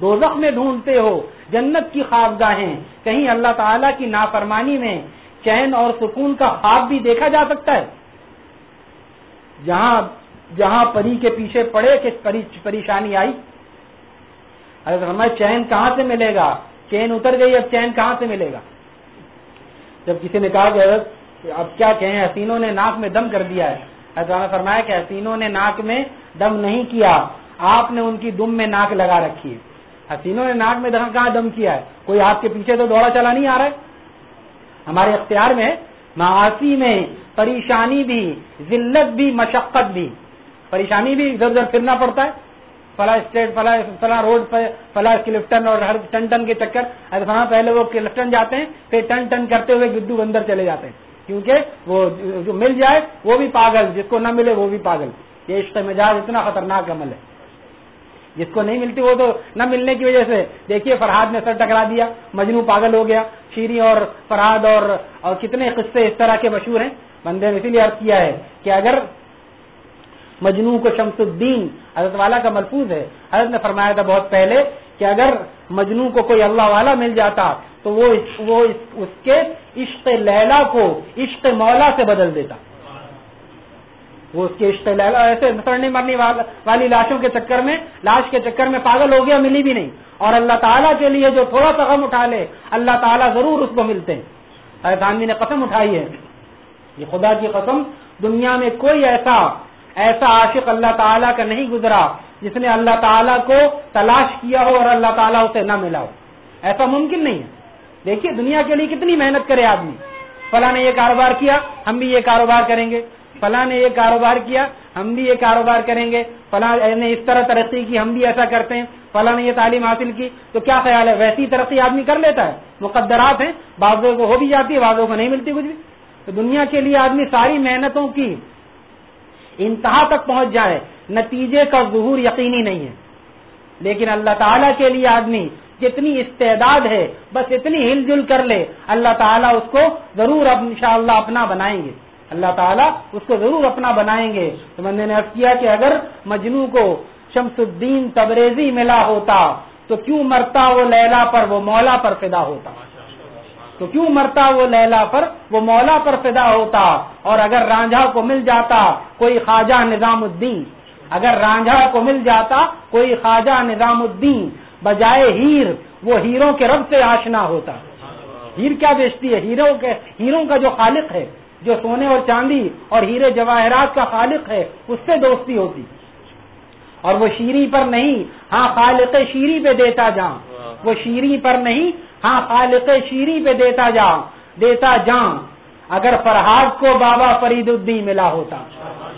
دوزخ میں ڈھونڈتے ہو جنت کی خوابگاہیں۔ کہیں اللہ تعالی کی نافرمانی میں چین اور سکون کا خواب بھی دیکھا جا سکتا ہے۔ جہاں جہاں پری کے پیچھے پڑے کہ پریشانی آئی۔ ارے ہمیں چین کہاں سے ملے گا؟ چین اتر گئی، اب چین کہاں سے ملے گا؟ جب کسی نے کہا کہ اب کیا کہیں، حسینوں نے ناک میں دم کر دیا ہے۔ حضرت فرمایا کہ حسینوں نے ناک میں دم نہیں کیا، آپ نے ان کی دم میں ناک لگا رکھی ہے۔ حسینوں نے ناک میں کہاں دم کیا ہے؟ کوئی آپ کے پیچھے تو دوڑا چلا نہیں آ رہا ہے؟ ہمارے اختیار میں معاشی میں پریشانی بھی، ذلت بھی، مشقت بھی۔ پریشانی بھی ادھر ادھر پھرنا پڑتا ہے۔ فلاں اسٹیٹ، فلاں فلاں روڈ پہ، فلاں کلفٹن اور ہر ٹن ٹن کے چکر۔ ارے پہلے وہ کلفٹن جاتے ہیں، پھر ٹن ٹن کرتے ہوئے گدو اندر چلے جاتے ہیں۔ کیونکہ وہ جو مل جائے، وہ بھی پاگل، جس کو نہ ملے وہ بھی پاگل۔ یہ عشق مزاج اتنا خطرناک عمل ہے۔ جس کو نہیں ملتی وہ تو نہ ملنے کی وجہ سے۔ دیکھیے فرحاد نے سر ٹکرا دیا، مجنو پاگل ہو گیا۔ شیری اور فرحاد اور اور کتنے قصے اس طرح کے مشہور ہیں۔ بندے نے اسی لیے عرض کیا ہے کہ اگر مجنو کو شمس الدین، حضرت والا کا ملفوظ ہے۔ حضرت نے فرمایا تھا بہت پہلے کہ اگر مجنو کو کوئی اللہ والا مل جاتا تو وہ وہ اس کے عشق لیلا کو، عشق مولا سے بدل دیتا۔ وہ اس کے عشق لیلا، ایسے مسرنے مرنے والی لاشوں کے چکر میں، لاش کے چکر میں پاگل ہو گیا، ملی بھی نہیں۔ اور اللہ تعالیٰ کے لیے جو تھوڑا سا غم اٹھا لے، اللہ تعالیٰ ضرور اس کو ملتے ہیں۔ حضرت نے قسم اٹھائی ہے۔ یہ خدا کی قسم، دنیا میں کوئی ایسا ایسا عاشق اللہ تعالیٰ کا نہیں گزرا جس نے اللہ تعالیٰ کو تلاش کیا ہو اور اللہ تعالیٰ اسے نہ ملا ہو۔ ایسا ممکن نہیں ہے۔ دیکھیے دنیا کے لیے کتنی محنت کرے آدمی۔ فلاں نے یہ کاروبار کیا، ہم بھی یہ کاروبار کریں گے۔ فلاں نے یہ کاروبار کیا، ہم بھی یہ کاروبار کریں گے۔ فلاں نے اس طرح ترقی کی، ہم بھی ایسا کرتے ہیں۔ فلاں نے یہ تعلیم حاصل کی، تو کیا خیال ہے؟ ویسی ترقی آدمی کر لیتا ہے۔ مقدرات ہیں، بعضوں کو ہو بھی جاتی ہے، بعضوں کو نہیں ملتی کچھ بھی۔ تو دنیا کے لیے آدمی ساری محنتوں کی انتہا تک پہنچ جائے، نتیجے کا ظہور یقینی نہیں ہے۔ لیکن اللہ تعالیٰ کے لیے آدمی جتنی استعداد ہے، بس اتنی ہل جل کر لے، اللہ تعالیٰ اس کو ضرور اب انشاءاللہ اپنا بنائیں گے۔ اللہ تعالیٰ اس کو ضرور اپنا بنائیں گے۔ تو میں نے کیا کہ اگر مجنو کو شمس الدین تبریزی ملا ہوتا، تو کیوں مرتا وہ لیلا پر، وہ مولا پر فدا ہوتا؟ تو کیوں مرتا وہ لیلا پر؟ وہ مولا پر فدا ہوتا اور اگر رانجھا کو مل جاتا، کوئی خواجہ نظام الدین۔ اگر رانجھا کو مل جاتا، کوئی خواجہ نظام الدین۔ بجائے ہیر، وہ ہیروں کے رب سے آشنا ہوتا۔ ہیر کیا بیچتی ہے؟ ہیروں کے ہیروں کا جو خالق ہے، جو سونے اور چاندی اور ہیرے جواہرات کا خالق ہے، اس سے دوستی ہوتی۔ اور وہ شیری پر نہیں ہاں خالق شیری پہ دیتا جا وہ شیری پر نہیں ہاں خالق شیری پہ دیتا جا، دیتا جاں۔ اگر فرحاد کو بابا فرید الدین ملا ہوتا۔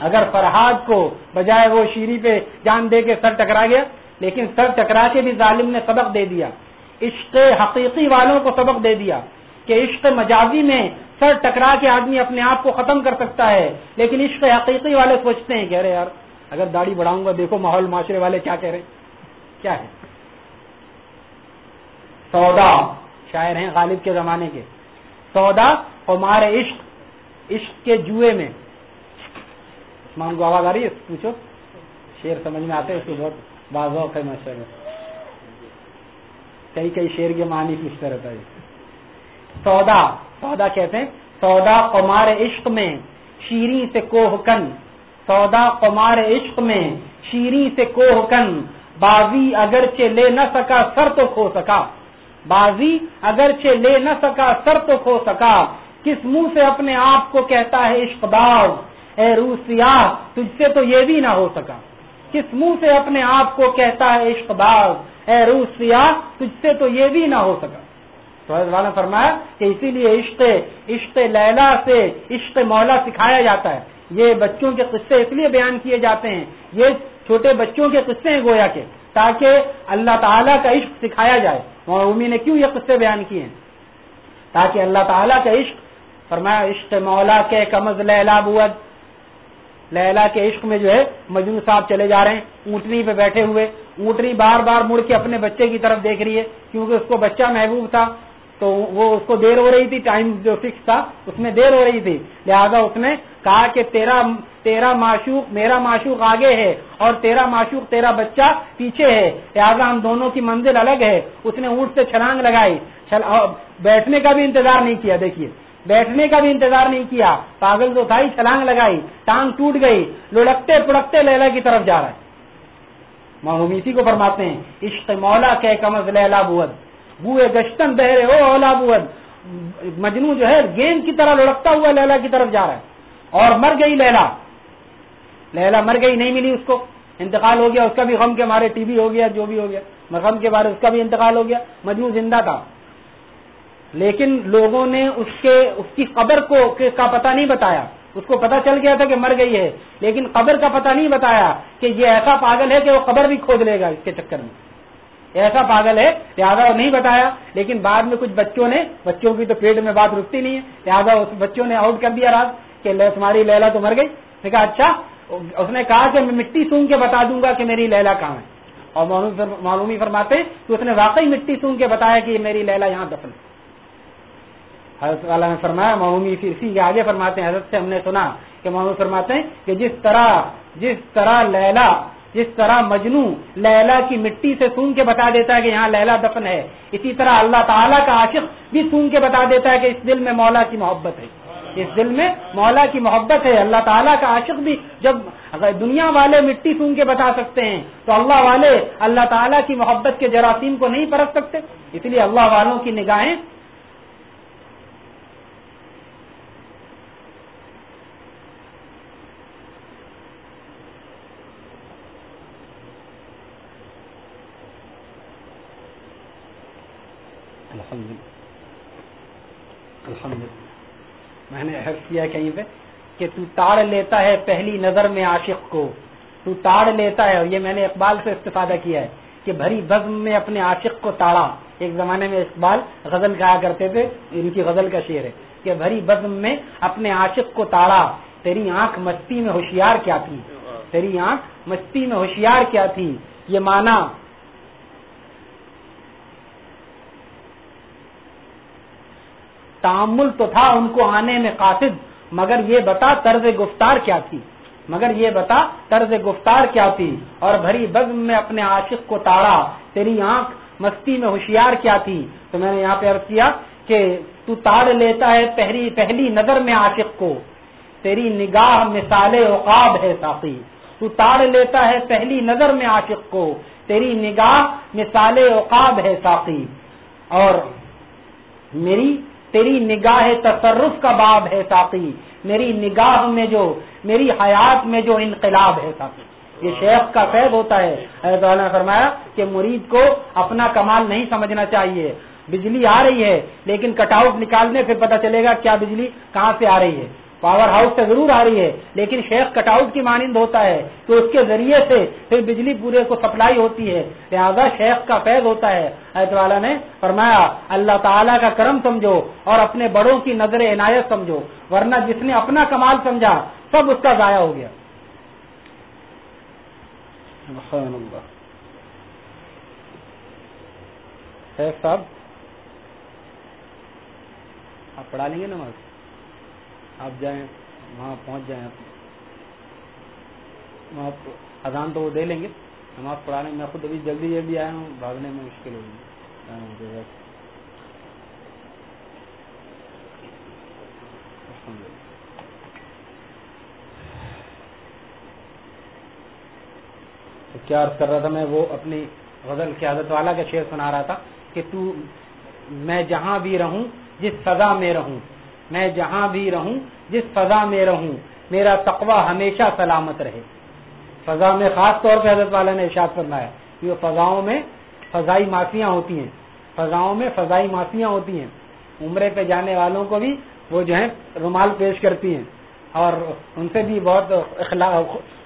اگر فرحاد کو بجائے وہ شیری پہ جان دے کے سر ٹکرا گیا، لیکن سر ٹکرا کے بھی ظالم نے سبق دے دیا۔ عشق حقیقی والوں کو سبق دے دیا کہ عشق مجازی میں سر ٹکرا کے آدمی اپنے آپ کو ختم کر سکتا ہے۔ لیکن عشق حقیقی والے سوچتے ہیں کہہ رہے یار، اگر داڑھی بڑھاؤں گا، دیکھو ماحول معاشرے والے کیا کہہ رہے کیا ہے؟ سودا، شاعر ہیں غالب کے زمانے کے، سودا ہمارے عشق عشق کے جوئے میں۔ عثمان کو آواز آ رہی ہے؟ پوچھو۔ شیر سمجھ میں آتے اس کو بہت بازوق ہے ماشاء کئی کئی شیر کے معنی پوچھتا رہتا ہے۔ سودا سودا کہتے ہیں۔ سودا قمار عشق میں شیری سے کوہ کن۔ سودا قمار عشق میں شیری سے کوہ کن۔ بازی اگرچہ لے نہ سکا، سر تو کھو سکا۔ بازی اگرچہ لے نہ سکا، سر تو کھو سکا۔ کس منہ سے اپنے آپ کو کہتا ہے عشق باز؟ اے روسیا تجھ سے تو یہ بھی نہ ہو سکا۔ کس منہ سے اپنے آپ کو کہتا ہے عشق باز؟ اے روسیا تجھ سے تو یہ بھی نہ ہو سکا۔ تو حضرت والا فرمایا کہ اسی لیے عشق عشق لیلا سے عشق مولا سکھایا جاتا ہے۔ یہ بچوں کے قصے اس لیے بیان کیے جاتے ہیں۔ یہ چھوٹے بچوں کے قصے ہیں گویا کے، تاکہ اللہ تعالیٰ کا عشق سکھایا جائے۔ مومی نے کیوں یہ قصے بیان کیے ہیں؟ تاکہ اللہ تعالیٰ کا عشق، فرمایا، عشق مولا کے کمز لیلا بود لیلا کے عشق میں جو ہے مجنو صاحب چلے جا رہے ہیں، اونٹنی پہ بیٹھے ہوئے، اونٹنی بار بار مڑ کے اپنے بچے کی طرف دیکھ رہی ہے، کیونکہ اس کو بچہ محبوب تھا۔ تو وہ اس کو دیر ہو رہی تھی ٹائم جو فکس تھا، اس میں دیر ہو رہی تھی۔ لہذا اس نے کہا کہ تیرا تیرا معشوق میرا معشوق آگے ہے اور تیرا معشوق تیرا بچہ پیچھے ہے۔ لہٰذا ہم دونوں کی منزل الگ ہے۔ اس نے اونٹ سے چھلانگ لگائی۔ بیٹھنے کا بھی انتظار نہیں کیا، دیکھیے۔ بیٹھنے کا بھی انتظار نہیں کیا۔ پاگل تو تھا ہی چھلانگ لگائی، ٹانگ ٹوٹ گئی، لڑکتے پڑکتے لیلا کی طرف جا رہا ہے۔ اسی کو فرماتے ہیں، عشق مولا کے کمز لیلا بود بوئے گشتن بہرے ہو اولا بود مجنو جو ہے، گیند کی طرح لڑکتا ہوا لیلا کی طرف جا رہا ہے۔ اور مر گئی لیلا۔ لیلا مر گئی، نہیں ملی اس کو۔ انتقال ہو گیا، اس کا بھی غم کے مارے ٹی وی ہو گیا، جو بھی ہو گیا۔ غم کے بارے اس کا بھی انتقال ہو گیا۔ مجنو زندہ تھا۔ لیکن لوگوں نے اس کے، اس کی قبر کو کا پتہ نہیں بتایا۔ اس کو پتا چل گیا تھا کہ مر گئی ہے۔ لیکن قبر کا پتہ نہیں بتایا کہ یہ ایسا پاگل ہے کہ وہ قبر بھی کھود لے گا اس کے چکر میں۔ ایسا پاگل ہے، لہٰذا وہ نہیں بتایا۔ لیکن بعد میں کچھ بچوں نے، بچوں کی تو پیٹ میں بات رکتی نہیں ہے۔ لہٰذا اس بچوں نے آؤٹ کر دیا رات کہ تمہاری لیلا تو مر گئی۔ کہا اچھا اس نے کہا کہ میں مٹی سونگ کے بتا دوں گا کہ میری لیلا کہاں ہے۔ اور معلومی فرماتے کہ اس نے واقعی مٹی سونگ کے بتایا کہ میری لیلا یہاں دفن ہے۔ حضرت والا نے فرمایا محمود اسی کے آگے فرماتے ہیں، حضرت سے ہم نے سنا کہ محمود فرماتے ہیں کہ جس طرح جس طرح لیلا جس طرح مجنو لیلا کی مٹی سے سون کے بتا دیتا ہے کہ یہاں لیلا دفن ہے، اسی طرح اللہ تعالیٰ کا عاشق بھی سون کے بتا دیتا ہے کہ اس دل میں مولا کی محبت ہے۔ اس دل میں مولا کی محبت ہے، اللہ تعالیٰ کا عاشق بھی جب دنیا والے مٹی سون کے بتا سکتے ہیں، تو اللہ والے اللہ تعالیٰ کی محبت کے جراثیم کو نہیں پرکھ سکتے۔ اس لیے اللہ والوں کی نگاہیں الحمد میں نے حفظ کیا کہیں پہ، کہ تو تاڑ لیتا ہے پہلی نظر میں عاشق کو۔ تو تاڑ لیتا ہے، اور یہ میں نے اقبال سے استفادہ کیا ہے کہ بھری بزم میں اپنے عاشق کو تاڑا۔ ایک زمانے میں اقبال غزل کہا کرتے تھے، ان کی غزل کا شعر ہے کہ بھری بزم میں اپنے عاشق کو تاڑا، تیری آنکھ مستی میں ہوشیار کیا تھی۔ تیری آنکھ مستی میں ہوشیار کیا تھی۔ یہ مانا تعمل تو تھا ان کو آنے میں قاصد، مگر یہ بتا طرز گفتار کیا تھی۔ مگر یہ بتا طرز گفتار کیا تھی۔ اور بھری بزم میں اپنے عاشق کو تاڑا، تیری آنکھ مستی میں ہوشیار کیا تھی۔ تو میں نے یہاں پہ عرض کیا کہ تو تاڑ لیتا ہے پہلی پہلی نظر میں عاشق کو۔ تیری نگاہ مثال اوقاب ہے ساقی۔ تو تاڑ لیتا ہے پہلی نظر میں عاشق کو۔ تیری نگاہ مثال اوقاب ہے ساقی۔ اور میری تیری نگاہ تصرف کا باب ہے ساقی، میری نگاہ میں جو، میری حیات میں جو انقلاب ہے ساقی۔ یہ شیخ کا فیض ہوتا ہے۔ حضرت نے فرمایا کہ مرید کو اپنا کمال نہیں سمجھنا چاہیے۔ بجلی آ رہی ہے، لیکن کٹ آؤٹ نکالنے پھر پتہ چلے گا کیا بجلی کہاں سے آ رہی ہے۔ پاور ہاؤس سے ضرور آ رہی ہے، لیکن شیخ کٹ آؤٹ کی مانند ہوتا ہے تو اس کے ذریعے سے پھر بجلی پورے کو سپلائی ہوتی ہے۔ لہٰذا شیخ کا فیض ہوتا ہے۔ حضرت والا نے فرمایا، اللہ تعالیٰ کا کرم سمجھو اور اپنے بڑوں کی نظر عنایت سمجھو، ورنہ جس نے اپنا کمال سمجھا، سب اس کا ضائع ہو گیا۔ شیخ صاحب، آپ پڑھا لیں گے نماز؟ آپ جائیں، وہاں پہنچ جائیں وہاں اذان تو وہ دے لیں گے ہم آپ پڑھا لیں میں خود ابھی جلدی جلدی آیا ہوں، بھاگنے میں مشکل ہوگی تو کیا عرض کر رہا تھا میں؟ وہ اپنی غزل کی عادت والا کا شعر سنا رہا تھا کہ تو، میں جہاں بھی رہوں، جس سزا میں رہوں میں جہاں بھی رہوں، جس فضا میں رہوں، میرا تقوی ہمیشہ سلامت رہے۔ فضا میں خاص طور پہ حضرت والا نے ارشاد فرمایا، کہ فضاؤں میں فضائی معافیاں ہوتی ہیں۔ فضاؤں میں فضائی معافیاں ہوتی ہیں۔ عمرے پہ جانے والوں کو بھی وہ جو ہے رومال پیش کرتی ہیں۔ اور ان سے بھی بہت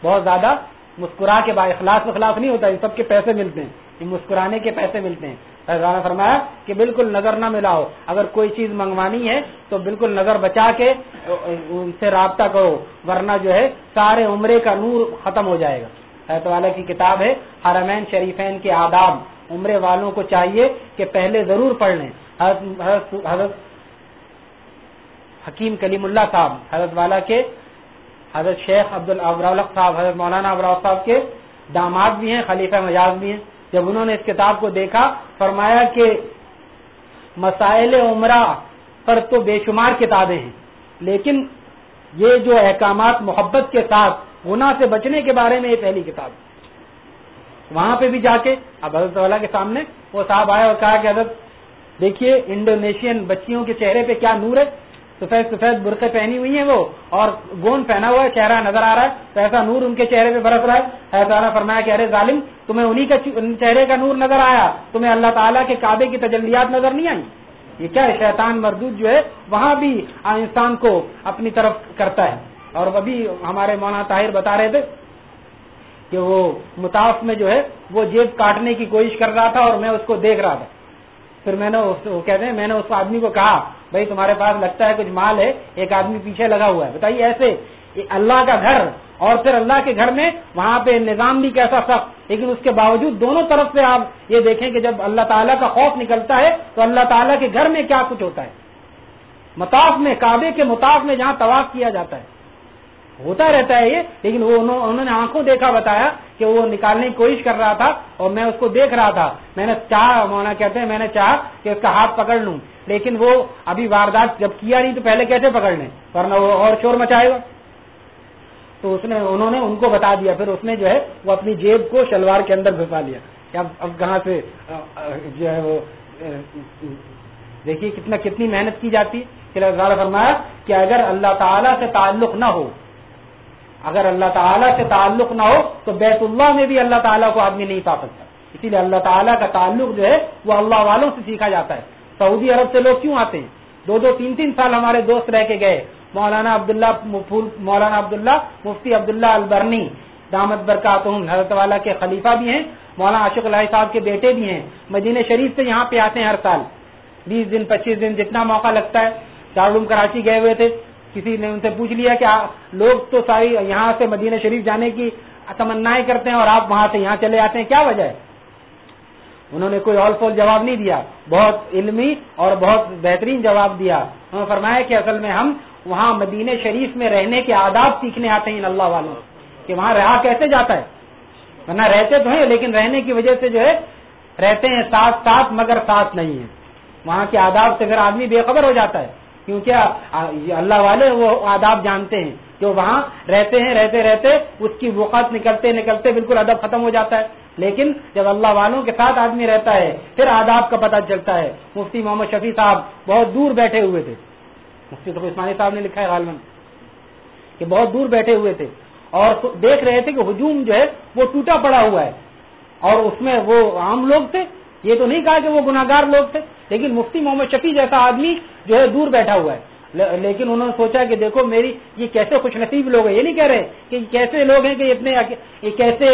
بہت زیادہ مسکرا کے بعد اخلاص اخلاص نہیں ہوتا، ان سب کے پیسے ملتے ہیں۔ یہ مسکرانے کے پیسے ملتے ہیں۔ فرمایا کہ بالکل نظر نہ ملاؤ۔ اگر کوئی چیز منگوانی ہے تو بالکل نظر بچا کے ان سے رابطہ کرو، ورنہ جو ہے سارے عمرے کا نور ختم ہو جائے گا۔ حضرت والا کی کتاب ہے، حرمین شریفین کے آداب۔ عمرے والوں کو چاہیے کہ پہلے ضرور پڑھ لیں۔ حضرت حضرت حکیم کلیم اللہ صاحب، حضرت والا کے، حضرت شیخ عبد صاحب، حضرت مولانا ابراؤ صاحب کے داماد بھی ہیں، خلیفہ مجاز بھی ہیں۔ جب انہوں نے اس کتاب کو دیکھا، فرمایا کہ مسائل عمرہ پر تو بے شمار کتابیں ہیں، لیکن یہ جو احکامات محبت کے ساتھ گناہ سے بچنے کے بارے میں یہ پہلی کتاب وہاں پہ بھی جا کے اب حضرت والا کے سامنے وہ صاحب آئے اور کہا کہ حضرت دیکھیے، انڈونیشین بچیوں کے چہرے پہ کیا نور ہے؟ سفید سفید برقے پہنی ہوئی ہیں وہ، اور گون پہنا ہوا ہے، چہرہ نظر آ رہا ہے، تو ایسا نور ان کے چہرے پہ برس رہا ہے۔ ایسا فرمایا کہ ارے ظالم، تمہیں انہی کا چہرے کا نور نظر آیا، تمہیں اللہ تعالیٰ کے کعبے کی تجلیات نظر نہیں آئی یہ کیا ہے؟ شیطان مردود جو ہے، وہاں بھی انسان کو اپنی طرف کرتا ہے۔ اور ابھی ہمارے مولانا طاہر بتا رہے تھے کہ وہ متاف میں جو ہے، وہ جیب کاٹنے کی کوشش کر رہا تھا اور میں اس کو دیکھ رہا تھا۔ پھر میں نے کہتے ہیں، میں نے اس آدمی کو کہا بھائی تمہارے پاس لگتا ہے کچھ مال ہے، ایک آدمی پیچھے لگا ہوا ہے۔ بتائیے ایسے اللہ کا گھر اور پھر اللہ کے گھر میں وہاں پہ نظام بھی کیسا سخت، لیکن اس کے باوجود دونوں طرف سے آپ یہ دیکھیں کہ جب اللہ تعالیٰ کا خوف نکلتا ہے تو اللہ تعالیٰ کے گھر میں کیا کچھ ہوتا ہے؟ مطاف میں، کعبے کے مطاف میں جہاں طواف کیا جاتا ہے۔ ہوتا رہتا ہے یہ، لیکن وہ انہوں نے آنکھوں دیکھا، بتایا کہ وہ نکالنے کی کوشش کر رہا تھا اور میں اس کو دیکھ رہا تھا۔ میں نے چاہ مونا کہتے ہیں، میں نے چاہا کہ اس کا ہاتھ پکڑ لوں۔ لیکن وہ ابھی واردات جب کیا نہیں تو پہلے کیسے پکڑ لیں ورنہ وہ اور شور مچائے گا۔ تو اس نے انہوں نے ان کو بتا دیا۔ پھر اس نے جو ہے وہ اپنی جیب کو شلوار کے اندر گھسا لیا۔ اب اب کہاں سے جو ہے وہ دیکھیے کتنا کتنی محنت کی جاتی ہے۔ فرمایا کہ اگر اللہ تعالیٰ سے تعلق نہ ہو اگر اللہ تعالیٰ سے تعلق نہ ہو تو بیت اللہ میں بھی اللہ تعالیٰ کو آدمی نہیں پا سکتا۔ اسی لیے اللہ تعالیٰ کا تعلق جو ہے وہ اللہ والوں سے سیکھا جاتا ہے۔ سعودی عرب سے لوگ کیوں آتے ہیں؟ دو دو تین تین سال ہمارے دوست رہ کے گئے۔ مولانا عبداللہ مولانا عبداللہ مفتی عبداللہ البرنی، دامت برکات حضرت والا کے خلیفہ بھی ہیں۔ مولانا اشق اللہ صاحب کے بیٹے بھی ہیں۔ مدینہ شریف سے یہاں پہ آتے ہیں ہر سال۔ بیس دن، پچیس دن، جتنا موقع لگتا ہے۔ دارالعلوم کراچی گئے ہوئے تھے۔ کسی نے ان سے پوچھ لیا کہ لوگ تو ساری یہاں سے مدینہ شریف جانے کی تمنا کرتے ہیں اور آپ وہاں سے یہاں چلے آتے ہیں، کیا وجہ ہے؟ انہوں نے کوئی آل فول جواب نہیں دیا، بہت علمی اور بہت بہترین جواب دیا۔ انہوں نے فرمایا کہ اصل میں ہم وہاں مدینہ شریف میں رہنے کے آداب سیکھنے آتے ہیں اللہ والوں، کہ وہاں رہا کیسے جاتا ہے۔ ورنہ رہتے تو ہیں، لیکن رہنے کی وجہ سے جو ہے، رہتے ہیں ساتھ ساتھ مگر ساتھ نہیں ہے وہاں کے آداب سے پھر آدمی بے خبر ہو جاتا ہے۔ کیونکہ اللہ والے وہ آداب جانتے ہیں جو وہاں رہتے ہیں، رہتے رہتے، اس کی وقت نکلتے نکلتے بالکل ادب ختم ہو جاتا ہے۔ لیکن جب اللہ والوں کے ساتھ آدمی رہتا ہے، پھر آداب کا پتہ چلتا ہے۔ مفتی محمد شفیع صاحب بہت دور بیٹھے ہوئے تھے۔ مفتی تو عثمانی صاحب نے لکھا ہے غالباً کہ بہت دور بیٹھے ہوئے تھے۔ اور دیکھ رہے تھے کہ ہجوم جو ہے، وہ ٹوٹا پڑا ہوا ہے۔ اور اس میں وہ عام لوگ تھے۔ یہ تو نہیں کہا کہ وہ گناگار لوگ تھے، لیکن مفتی محمد شفیع جیسا آدمی جو ہے دور بیٹھا ہوا ہے۔ لیکن انہوں نے سوچا کہ دیکھو میری، یہ کیسے خوش نصیب لوگ ہیں؟ یہ نہیں کہہ رہے کہ کیسے لوگ ہیں کہ اتنے یہ کیسے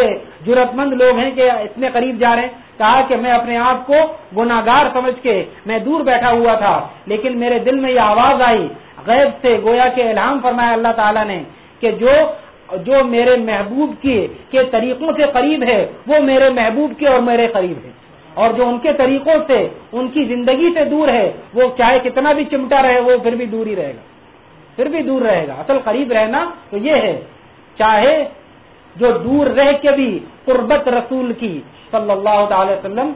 ضرورت مند لوگ ہیں کہ اتنے قریب جا رہے ہیں۔ کہا کہ میں اپنے آپ کو گناگار سمجھ کے میں دور بیٹھا ہوا تھا، لیکن میرے دل میں یہ آواز آئی۔ غیب سے گویا کے الہام فرمایا اللہ تعالیٰ نے کہ جو جو میرے محبوب کے کے طریقوں سے قریب ہے، وہ میرے محبوب کے اور میرے قریب ہے اور جو ان کے طریقوں سے ان کی زندگی سے دور ہے، وہ چاہے کتنا بھی چمٹا رہے، وہ پھر بھی دور ہی رہے گا۔ پھر بھی دور رہے گا۔ اصل قریب رہنا تو یہ ہے، چاہے جو دور رہ کے بھی قربت رسول کی صلی اللہ تعالی وسلم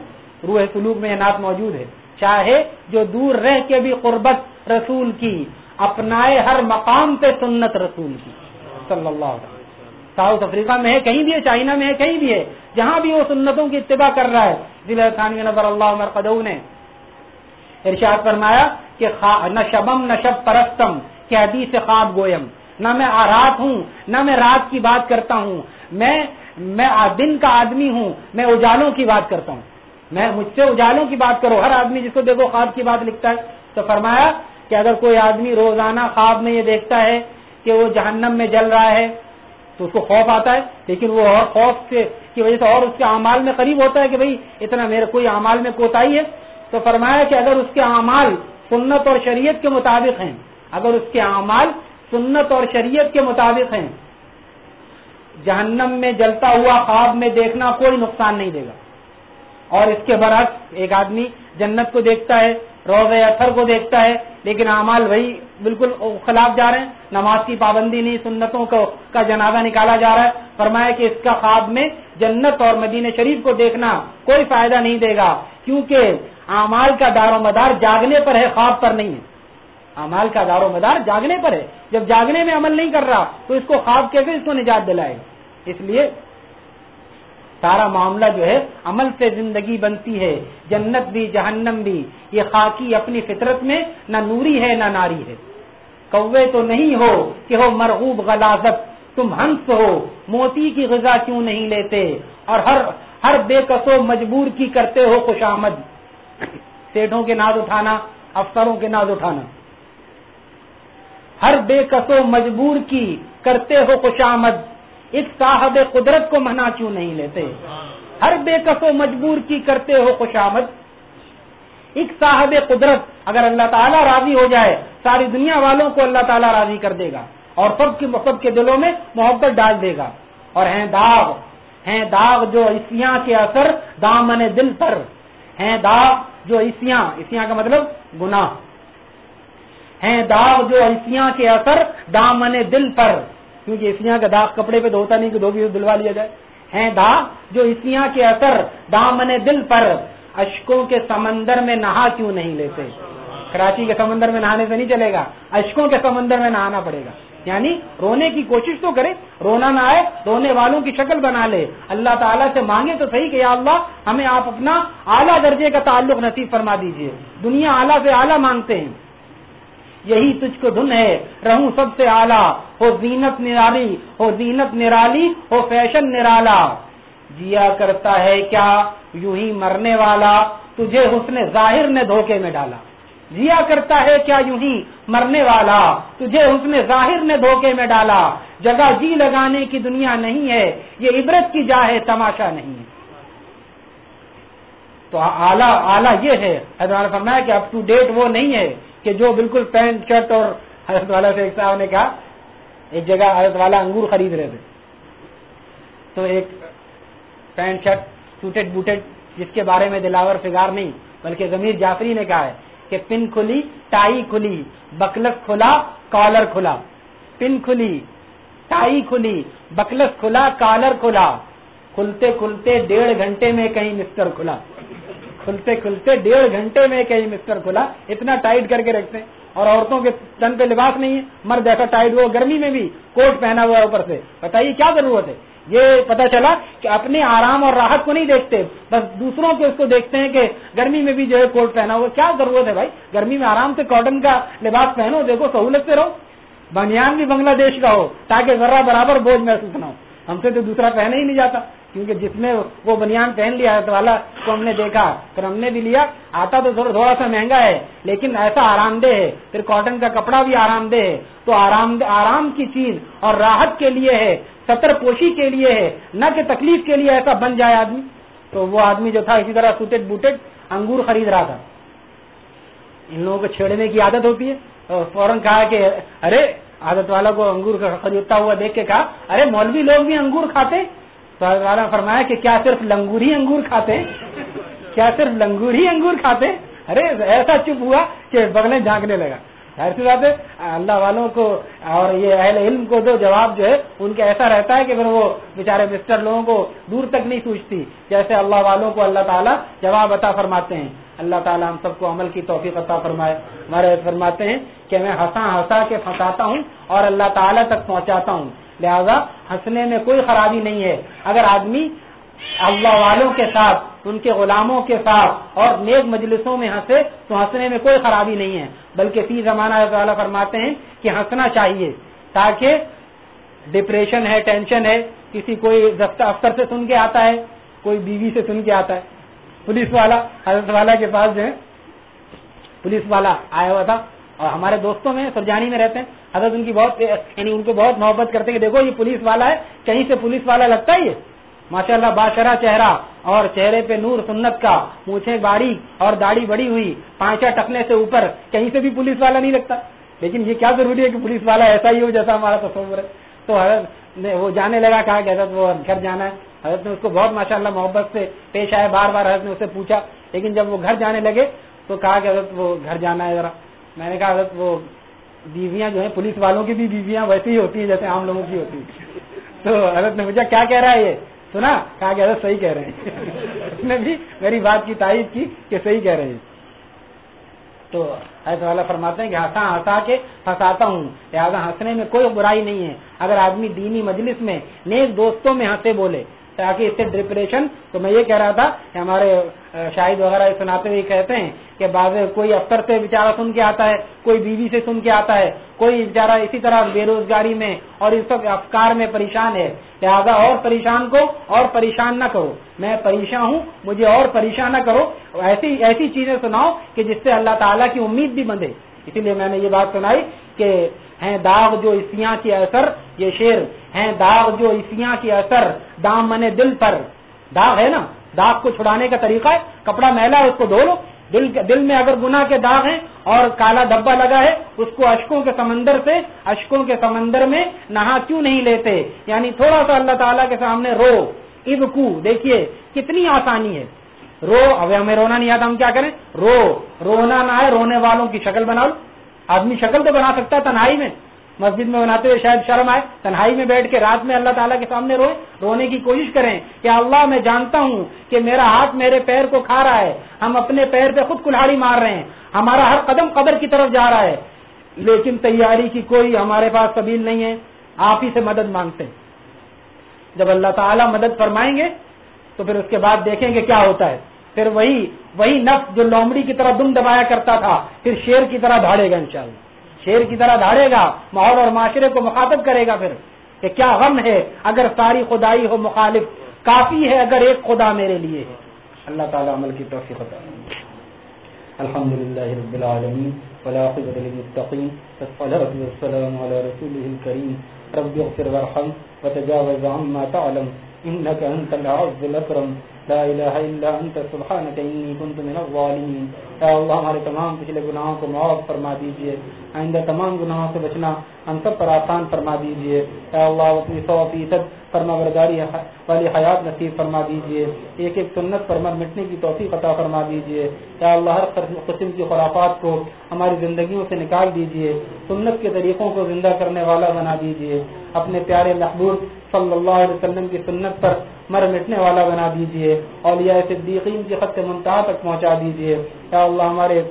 روح سلوک میں نعت موجود ہے، چاہے جو دور رہ کے بھی قربت رسول کی، اپنائے ہر مقام پہ سنت رسول کی صلی اللہ تعالی ساؤتھ افریقہ میں ہے، کہیں بھی ہے، چائنا میں ہے، کہیں بھی ہے۔ جہاں بھی وہ سنتوں کی اتباع کر رہا ہے۔ ضلع ثانوی نظر اللہ عمر نے ارشاد فرمایا کہ نہ شبم نہ شب پرستم، کہ حدیث خواب گویم۔ نہ میں رات ہوں، نہ میں رات کی بات کرتا ہوں۔ میں میں دن کا آدمی ہوں، میں اجالوں کی بات کرتا ہوں۔ میں مجھ سے اجالوں کی بات کرو، ہر آدمی جس کو دیکھو خواب کی بات لکھتا ہے۔ تو فرمایا کہ اگر کوئی آدمی روزانہ خواب میں یہ دیکھتا ہے کہ وہ جہنم میں جل رہا ہے تو اس کو خوف آتا ہے، لیکن وہ اور خوف سے، کی وجہ سے اور اس کے اعمال میں قریب ہوتا ہے کہ بھئی اتنا میرے، کوئی اعمال میں کوتا ہے۔ تو فرمایا کہ اگر اس کے اعمال سنت اور شریعت کے مطابق ہیں، اگر اس کے اعمال سنت اور شریعت کے مطابق ہیں، جہنم میں جلتا ہوا خواب میں دیکھنا کوئی نقصان نہیں دے گا۔ اور اس کے برعکس ایک آدمی جنت کو دیکھتا ہے روز اثر کو دیکھتا ہے، لیکن اعمال وہی بالکل خلاف جا رہے ہیں۔ نماز کی پابندی نہیں، سنتوں کو کا جنازہ نکالا جا رہا ہے۔ فرمایا کہ اس کا خواب میں جنت اور مدینہ شریف کو دیکھنا کوئی فائدہ نہیں دے گا، کیونکہ اعمال کا دار و مدار جاگنے پر ہے، خواب پر نہیں ہے۔ اعمال کا دار و مدار جاگنے پر ہے۔ جب جاگنے میں عمل نہیں کر رہا، تو اس کو خواب کیسے اس کو نجات دلائے؟ اس لیے سارا معاملہ جو ہے عمل سے زندگی بنتی ہے۔ جنت بھی، جہنم بھی۔ یہ خاکی اپنی فطرت میں نہ نوری ہے نہ ناری ہے۔ کوے تو نہیں ہو کہ ہو مرغوب غلازت۔ تم ہنس ہو، موتی کی غذا کیوں نہیں لیتے؟ اور ہر ہر بے قصو مجبور کی کرتے ہو خوش آمد۔ سیٹھوں کے ناز اٹھانا، افسروں کے ناز اٹھانا۔ ہر بے قصو مجبور کی کرتے ہو خوش آمد۔ ایک صاحب قدرت کو منا کیوں نہیں لیتے؟ ہر بے کس و مجبور کی کرتے ہو خوش آمد۔ ایک صاحب قدرت اگر اللہ تعالیٰ راضی ہو جائے، ساری دنیا والوں کو اللہ تعالیٰ راضی کر دے گا اور سب کی سب کے دلوں میں محبت ڈال دے گا۔ اور ہیں داغ ہیں داغ جو اسیاں کے اثر دامن دل پر۔ ہیں داغ جو اسیاں اسیاں کا مطلب گناہ۔ ہیں داغ جو اسیاں کے اثر دامن دل پر۔ کیونکہ اسیاں کا داغ کپڑے پہ دھوتا نہیں کہ دو بھی دلوا لیا جائے۔ ہیں داغ جو اسیاں کے اثر دامن دل پر اشکوں کے سمندر میں نہا کیوں نہیں لیتے؟ کراچی کے سمندر میں نہانے سے نہیں چلے گا، اشکوں کے سمندر میں نہانا پڑے گا۔ یعنی رونے کی کوشش تو کرے، رونا نہ آئے، رونے والوں کی شکل بنا لے۔ اللہ تعالیٰ سے مانگے تو صحیح کہ یا اللہ، ہمیں آپ اپنا اعلیٰ درجے کا تعلق نصیب فرما دیجیے۔ دنیا اعلیٰ سے اعلیٰ مانگتے ہیں۔ یہی تجھ کو دھن ہے۔ رہوں سب سے آلہ ہو زینت نرالی، ہو زینت نرالی، ہو فیشن نرالا۔ جیا کرتا ہے کیا؟ یوں ہی مرنے والا۔ تجھے حسن ظاہر نے دھوکے میں ڈالا۔ جیا کرتا ہے کیا؟ یوں ہی مرنے والا۔ تجھے حسن ظاہر نے دھوکے میں ڈالا۔ جگہ جی لگانے کی دنیا نہیں ہے۔ یہ عبرت کی جا ہے، تماشا نہیں ہے۔ تو اعلیٰ اعلیٰ یہ ہے۔ فرمایا کہ اپ ٹو ڈیٹ وہ نہیں ہے۔ کہ جو بالکل پینٹ، شرٹ اور حضرت والا سے ایک صاحب نے کہا، ایک جگہ حضرت والا انگور خرید رہے تھے۔ تو ایک پینٹ، شرٹ، سوٹیڈ، بوٹیڈ، جس کے بارے میں دلاور فگار نہیں، بلکہ ضمیر جعفری نے کہا ہے کہ پن کھلی، ٹائی کھلی، بکلس کھلا، کالر کھلا۔ پن کھلی، ٹائی کھلی، بکلس کھلا، کالر کھلا۔ کھلتے کھلتے ڈیڑھ گھنٹے میں کہیں مسٹر کھلا۔ کھلتے کھلتے ڈیڑھ گھنٹے میں کہیں مستر کھلا؟ اتنا ٹائٹ کر کے رکھتے ہیں۔ اور عورتوں کے تن پہ لباس نہیں ہے۔ مرد ایسا ٹائٹ ہوا، گرمی میں بھی کوٹ پہنا ہوا اوپر سے۔ بتائیے کیا ضرورت ہے؟ یہ پتا چلا کہ اپنے آرام اور راحت کو نہیں دیکھتے، بس دوسروں کے اس کو دیکھتے ہیں کہ گرمی میں بھی جو ہے کوٹ پہنا ہوا۔ کیا ضرورت ہے بھائی؟ گرمی میں آرام سے کاٹن کا لباس پہنو، دیکھو سہولت سے رہو۔ بنیان بھی بنگلہ دیش کا ہو، تاکہ ذرا برابر بوجھ محسوس نہ ہو۔ ہم سے تو دوسرا پہنا ہی نہیں جاتا۔ کیونکہ جس نے وہ بنیان پہن لیا ہے تو والا کو ہم نے دیکھا، پھر ہم نے بھی لیا۔ آتا تو تھوڑا سا مہنگا ہے، لیکن ایسا آرام دہ ہے۔ پھر کاٹن کا کپڑا بھی آرام دہ ہے۔ تو آرام آرام کی چیز اور راحت کے لیے ہے سطر پوشی کے لیے ہے۔ نہ کہ تکلیف کے لیے ایسا بن جائے آدمی۔ تو وہ آدمی جو تھا، اسی طرح سوٹیڈ بوٹیڈ انگور خرید رہا تھا۔ ان لوگوں کو چھیڑنے کی عادت ہوتی ہے۔ فوراً کہا کہ، ارے، عادت والا کو انگور خریدتا ہوا دیکھ کے کہا، ارے، مولوی لوگ بھی انگور کھاتے۔ تو فرمایا کہ کیا صرف لنگور ہی انگور کھاتے کیا صرف لنگور ہی انگور کھاتے ارے، ایسا چپ ہوا کہ بغلیں جھانکنے لگا۔ سی بات ہے اللہ والوں کو اور یہ اہل علم کو تو جواب جو ہے، ان کا ایسا رہتا ہے کہ پھر وہ بےچارے مسٹر لوگوں کو دور تک نہیں سوچتی۔ جیسے اللہ والوں کو اللہ تعالیٰ جواب عطا فرماتے ہیں۔ اللہ تعالیٰ ہم سب کو عمل کی توفیق عطا فرمائے۔ ہمارے فرماتے ہیں کہ میں ہنسا ہنسا کے پھنساتا ہوں اور اللہ تعالیٰ تک پہنچاتا ہوں۔ لہذا ہنسنے میں کوئی خرابی نہیں ہے۔ اگر آدمی اللہ والوں کے ساتھ، ان کے غلاموں کے ساتھ اور نیک مجلسوں میں ہنسے، تو ہنسنے میں کوئی خرابی نہیں ہے۔ بلکہ فی زمانہ تعالیٰ فرماتے ہیں کہ ہنسنا چاہیے، تاکہ ڈپریشن ہے ٹینشن ہے، کسی کوئی افسر سے سن کے آتا ہے، کوئی بیوی سے سن کے آتا ہے۔ پولیس والا، حضرت والا کے پاس جو ہے، پولیس والا آیا ہوا تھا۔ اور ہمارے دوستوں میں سرجانی میں رہتے ہیں۔ حضرت ان کی بہت یعنی ان کو بہت محبت کرتے ہیں کہ دیکھو یہ پولیس والا ہے، کہیں سے پولیس والا لگتا ہے یہ؟ ماشاء اللہ باشرہ چہرہ اور چہرے پہ نور سنت کا مونچھے باڑی اور داڑھی بڑی ہوئی پانچا ٹکنے سے اوپر، کہیں سے بھی پولیس والا نہیں لگتا۔ لیکن یہ کیا ضروری ہے کہ پولیس والا ایسا ہی ہو جیسا ہمارا تصور ہے؟ تو حضرت نے وہ جانے لگا، کہا کہ حضرت وہ گھر جانا ہے۔ حضرت نے اس کو بہت ماشاء اللہ محبت سے پیش آئے بار بار حضرت نے اسے پوچھا، لیکن جب وہ گھر جانے لگے تو کہا کہ حضرت وہ گھر جانا ہے ذرا۔ میں نے کہا حضرت وہ بیویاں جو ہیں پولیس والوں کی بھی بیویاں ویسی ہی ہوتی ہیں جیسے عام لوگوں کی ہوتی تو حضرت نے پوچھا، کیا کہہ رہا ہے یہ؟ سنا کہا کہ حضرت صحیح کہہ رہے ہیں۔ اس نے بھی میری بات کی تائید کی کہ صحیح کہہ رہے ہیں۔ تو حضرت والا فرماتے ہیں کہ ہنسا ہنسا کے ہنساتا ہوں۔ لہٰذا ہنسنے میں کوئی برائی نہیں ہے۔ اگر آدمی دینی مجلس میں نیک دوستوں میں ہنسے بولے، تاکہ اس سے ڈپریشن تو میں یہ کہہ رہا تھا کہ ہمارے شاہد وغیرہ سناتے ہوئے کہتے ہیں کہ بعض کوئی افسر سے بےچارا سن کے آتا ہے، کوئی بیوی سے سن کے آتا ہے، کوئی بےچارا اسی طرح بے روزگاری میں اور اس سب افکار میں پریشان ہے۔ لہٰذا اور پریشان کو اور پریشان نہ کرو۔ میں پریشان ہوں، مجھے اور پریشان نہ کرو۔ ایسی ایسی چیزیں سناؤ کہ جس سے اللہ تعالیٰ کی امید بھی بندے اسی لیے میں نے یہ بات سنائی کہ ہیں داغ جو اسیاں کے اثر، یہ شیر ہیں داغ جو اسیاں کے اثر دام دل پر۔ داغ ہے نا؟ داغ کو چھڑانے کا طریقہ ہے، کپڑا میلا ہے، اس کو دھو لو۔ دل دل میں اگر گنا کے داغ ہیں اور کالا دھبا لگا ہے، اس کو اشکوں کے سمندر سے اشکوں کے سمندر میں نہا کیوں نہیں لیتے؟ یعنی تھوڑا سا اللہ تعالیٰ کے سامنے رو۔ اب کو دیکھیے، کتنی آسانی ہے۔ رو اب ہمیں رونا نہیں آتا ہم کیا کریں؟ رو۔ رونا نہ ہے رونے والوں کی شکل بنا لو۔ آدمی شکل تو بنا سکتا ہے تنہائی میں۔ مسجد میں بناتے ہوئے شاید شرم آئے، تنہائی میں بیٹھ کے رات میں اللہ تعالیٰ کے سامنے روئے، رونے کی کوشش کریں کہ اللہ میں جانتا ہوں کہ میرا ہاتھ میرے پیر کو کھا رہا ہے، ہم اپنے پیر پہ خود کلاڑی مار رہے ہیں، ہمارا ہر قدم قبر کی طرف جا رہا ہے۔ لیکن تیاری کی کوئی ہمارے پاس قبیل نہیں ہے، آپ ہی سے مدد مانگتے ہیں۔ جب اللہ تعالیٰ مدد فرمائیں گے، تو پھر اس کے بعد دیکھیں گے کیا ہوتا ہے۔ پھر وہی وہی نفس جو لومڑی کی طرح دم دبایا کرتا تھا، پھر شیر کی طرح دھاڑے گا انشاءاللہ۔ شیر کی طرح دھاڑے گا، ماحول اور معاشرے کو مخاطب کرے گا پھر کہ کیا غم ہے اگر ساری خدائی ہو مخالف، کافی ہے اگر ایک خدا میرے لیے ہے۔ اللہ تعالیٰ عمل کی توفیق الحمد للہ رب العالمین والعاقبۃ للمتقین، والصلاة والسلام على رسوله الكريم رب اغفر وارحم وتجاوز عما تعلم انك انت العز الاكرم لا الہ الا انت سبحانک انی کنت من الظالمین اے اللہ، ہمارے تمام پچھلے گناہوں کو معاف فرما دیجیے۔ آئندہ تمام گناہوں سے بچنا ہم سب پر آسان فرما دیجیے۔ اے اللہ اپنی سو فیصد فرما برداری والی حیات نصیب فرما دیجیے۔ ایک ایک سنت پر مر مٹنے کی توفیق عطا فرما دیجیے۔ اے اللہ، ہر قسم کی خرافات کو ہماری زندگیوں سے نکال دیجیے۔ سنت کے طریقوں کو زندہ کرنے والا بنا دیجیے۔ اپنے پیارے محبوب صلی اللہ علیہ وسلم کی سنت پر مر مٹنے والا بنا دیجیے، اولیاء صدیقین کی خط منتہا تک پہنچا دیجیے۔ یا اللہ ہمارے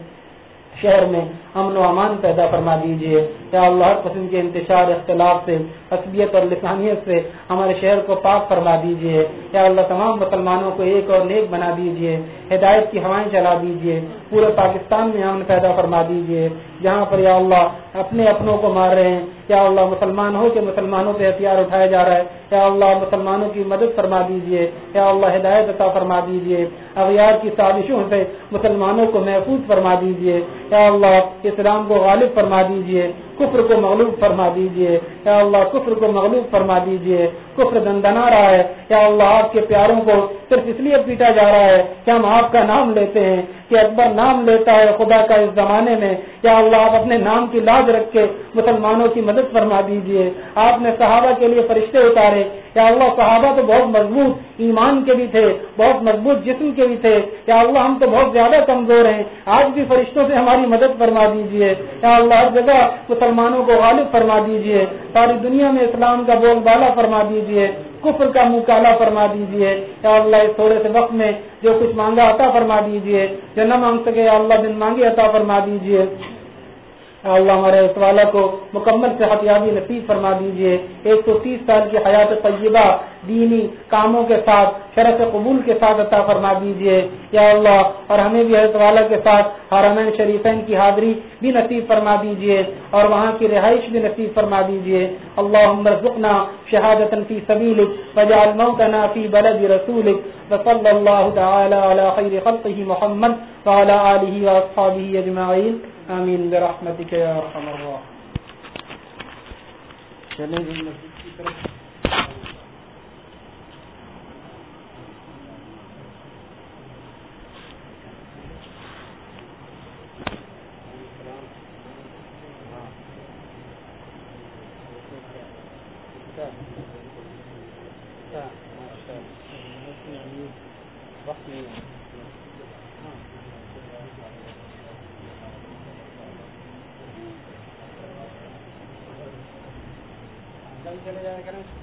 شہر میں امن و امان پیدا فرما دیجیے یا اللہ، ہر قسم کے انتشار، اختلاف سے حسبیت اور لسانیت سے ہمارے شہر کو پاک فرما دیجیے یا اللہ، تمام مسلمانوں کو ایک اور نیک بنا دیجیے ہدایت کی ہوائیں چلا دیجیے پورے پاکستان میں امن پیدا فرما دیجیے جہاں پر یا اللہ اپنے اپنوں کو مار رہے ہیں۔ یا اللہ، مسلمان ہو کہ مسلمانوں پہ ہتھیار اٹھایا جا رہا ہے۔ یا اللہ، مسلمانوں کی مدد فرما دیجیے یا اللہ، ہدایت عطا فرما دیجیے اغیار کی سازشوں سے مسلمانوں کو محفوظ فرما دیجیے یا اللہ اسلام کو غالب فرما دیجیے کفر کو مغلوب فرما دیجیے یا اللہ، کفر کو مغلوب فرما دیجیے کفر دندنا رہا ہے۔ یا اللہ، آپ کے پیاروں کو صرف اس لیے پیٹا جا رہا ہے کہ ہم آپ کا نام لیتے ہیں کہ اکبر نام لیتا ہے خدا کا اس زمانے میں۔ یا اللہ، آپ اپنے نام کی لاج رکھ کے مسلمانوں کی مدد فرما دیجیے آپ نے صحابہ کے لیے فرشتے اتارے۔ یا اللہ، صحابہ تو بہت مضبوط، ایمان کے بھی تھے، بہت مضبوط جسم کے بھی تھے۔ یا اللہ، ہم تو بہت زیادہ کمزور ہیں۔ آج بھی فرشتوں سے ہماری مدد فرما دیجیے یا اللہ، ہر جگہ مسلمانوں کو غالب فرما دیجیے ساری دنیا میں اسلام کا بول بالا فرما دیجیے کفر کا منہ فرما دیجیے یا اللہ، اس تھوڑے سے وقت میں جو کچھ مانگا عطا فرما دیجیے جو نہ مانگ سکے یا اللہ دن مانگے عطا فرما دیجیے اللہ ہمارے اس والا کو مکمل صحت یابی نصیب فرما دیجیے ایک سو تیس سال کی حیات طیبہ دینی کاموں کے ساتھ، شرف قبول کے ساتھ عطا فرما دیجیے یا اللہ، اور ہمیں بھی حضرت والا کے ساتھ حرمین شریفین کی حاضری بھی نصیب فرما دیجیے اور وہاں کی رہائش بھی نصیب فرما دیجیے اللہم رزقنا شہادتا فی سبیلک وجعل موتنا فی بلد رسولک۔ وصل اللہ تعالی علی خیر خلقہ محمد وعلى آلہ واصحابہ اجمعین۔ آمین. برحمتک یا رحم اللہ چلیں جی. مسجد کی طرف چلے جائے کریں۔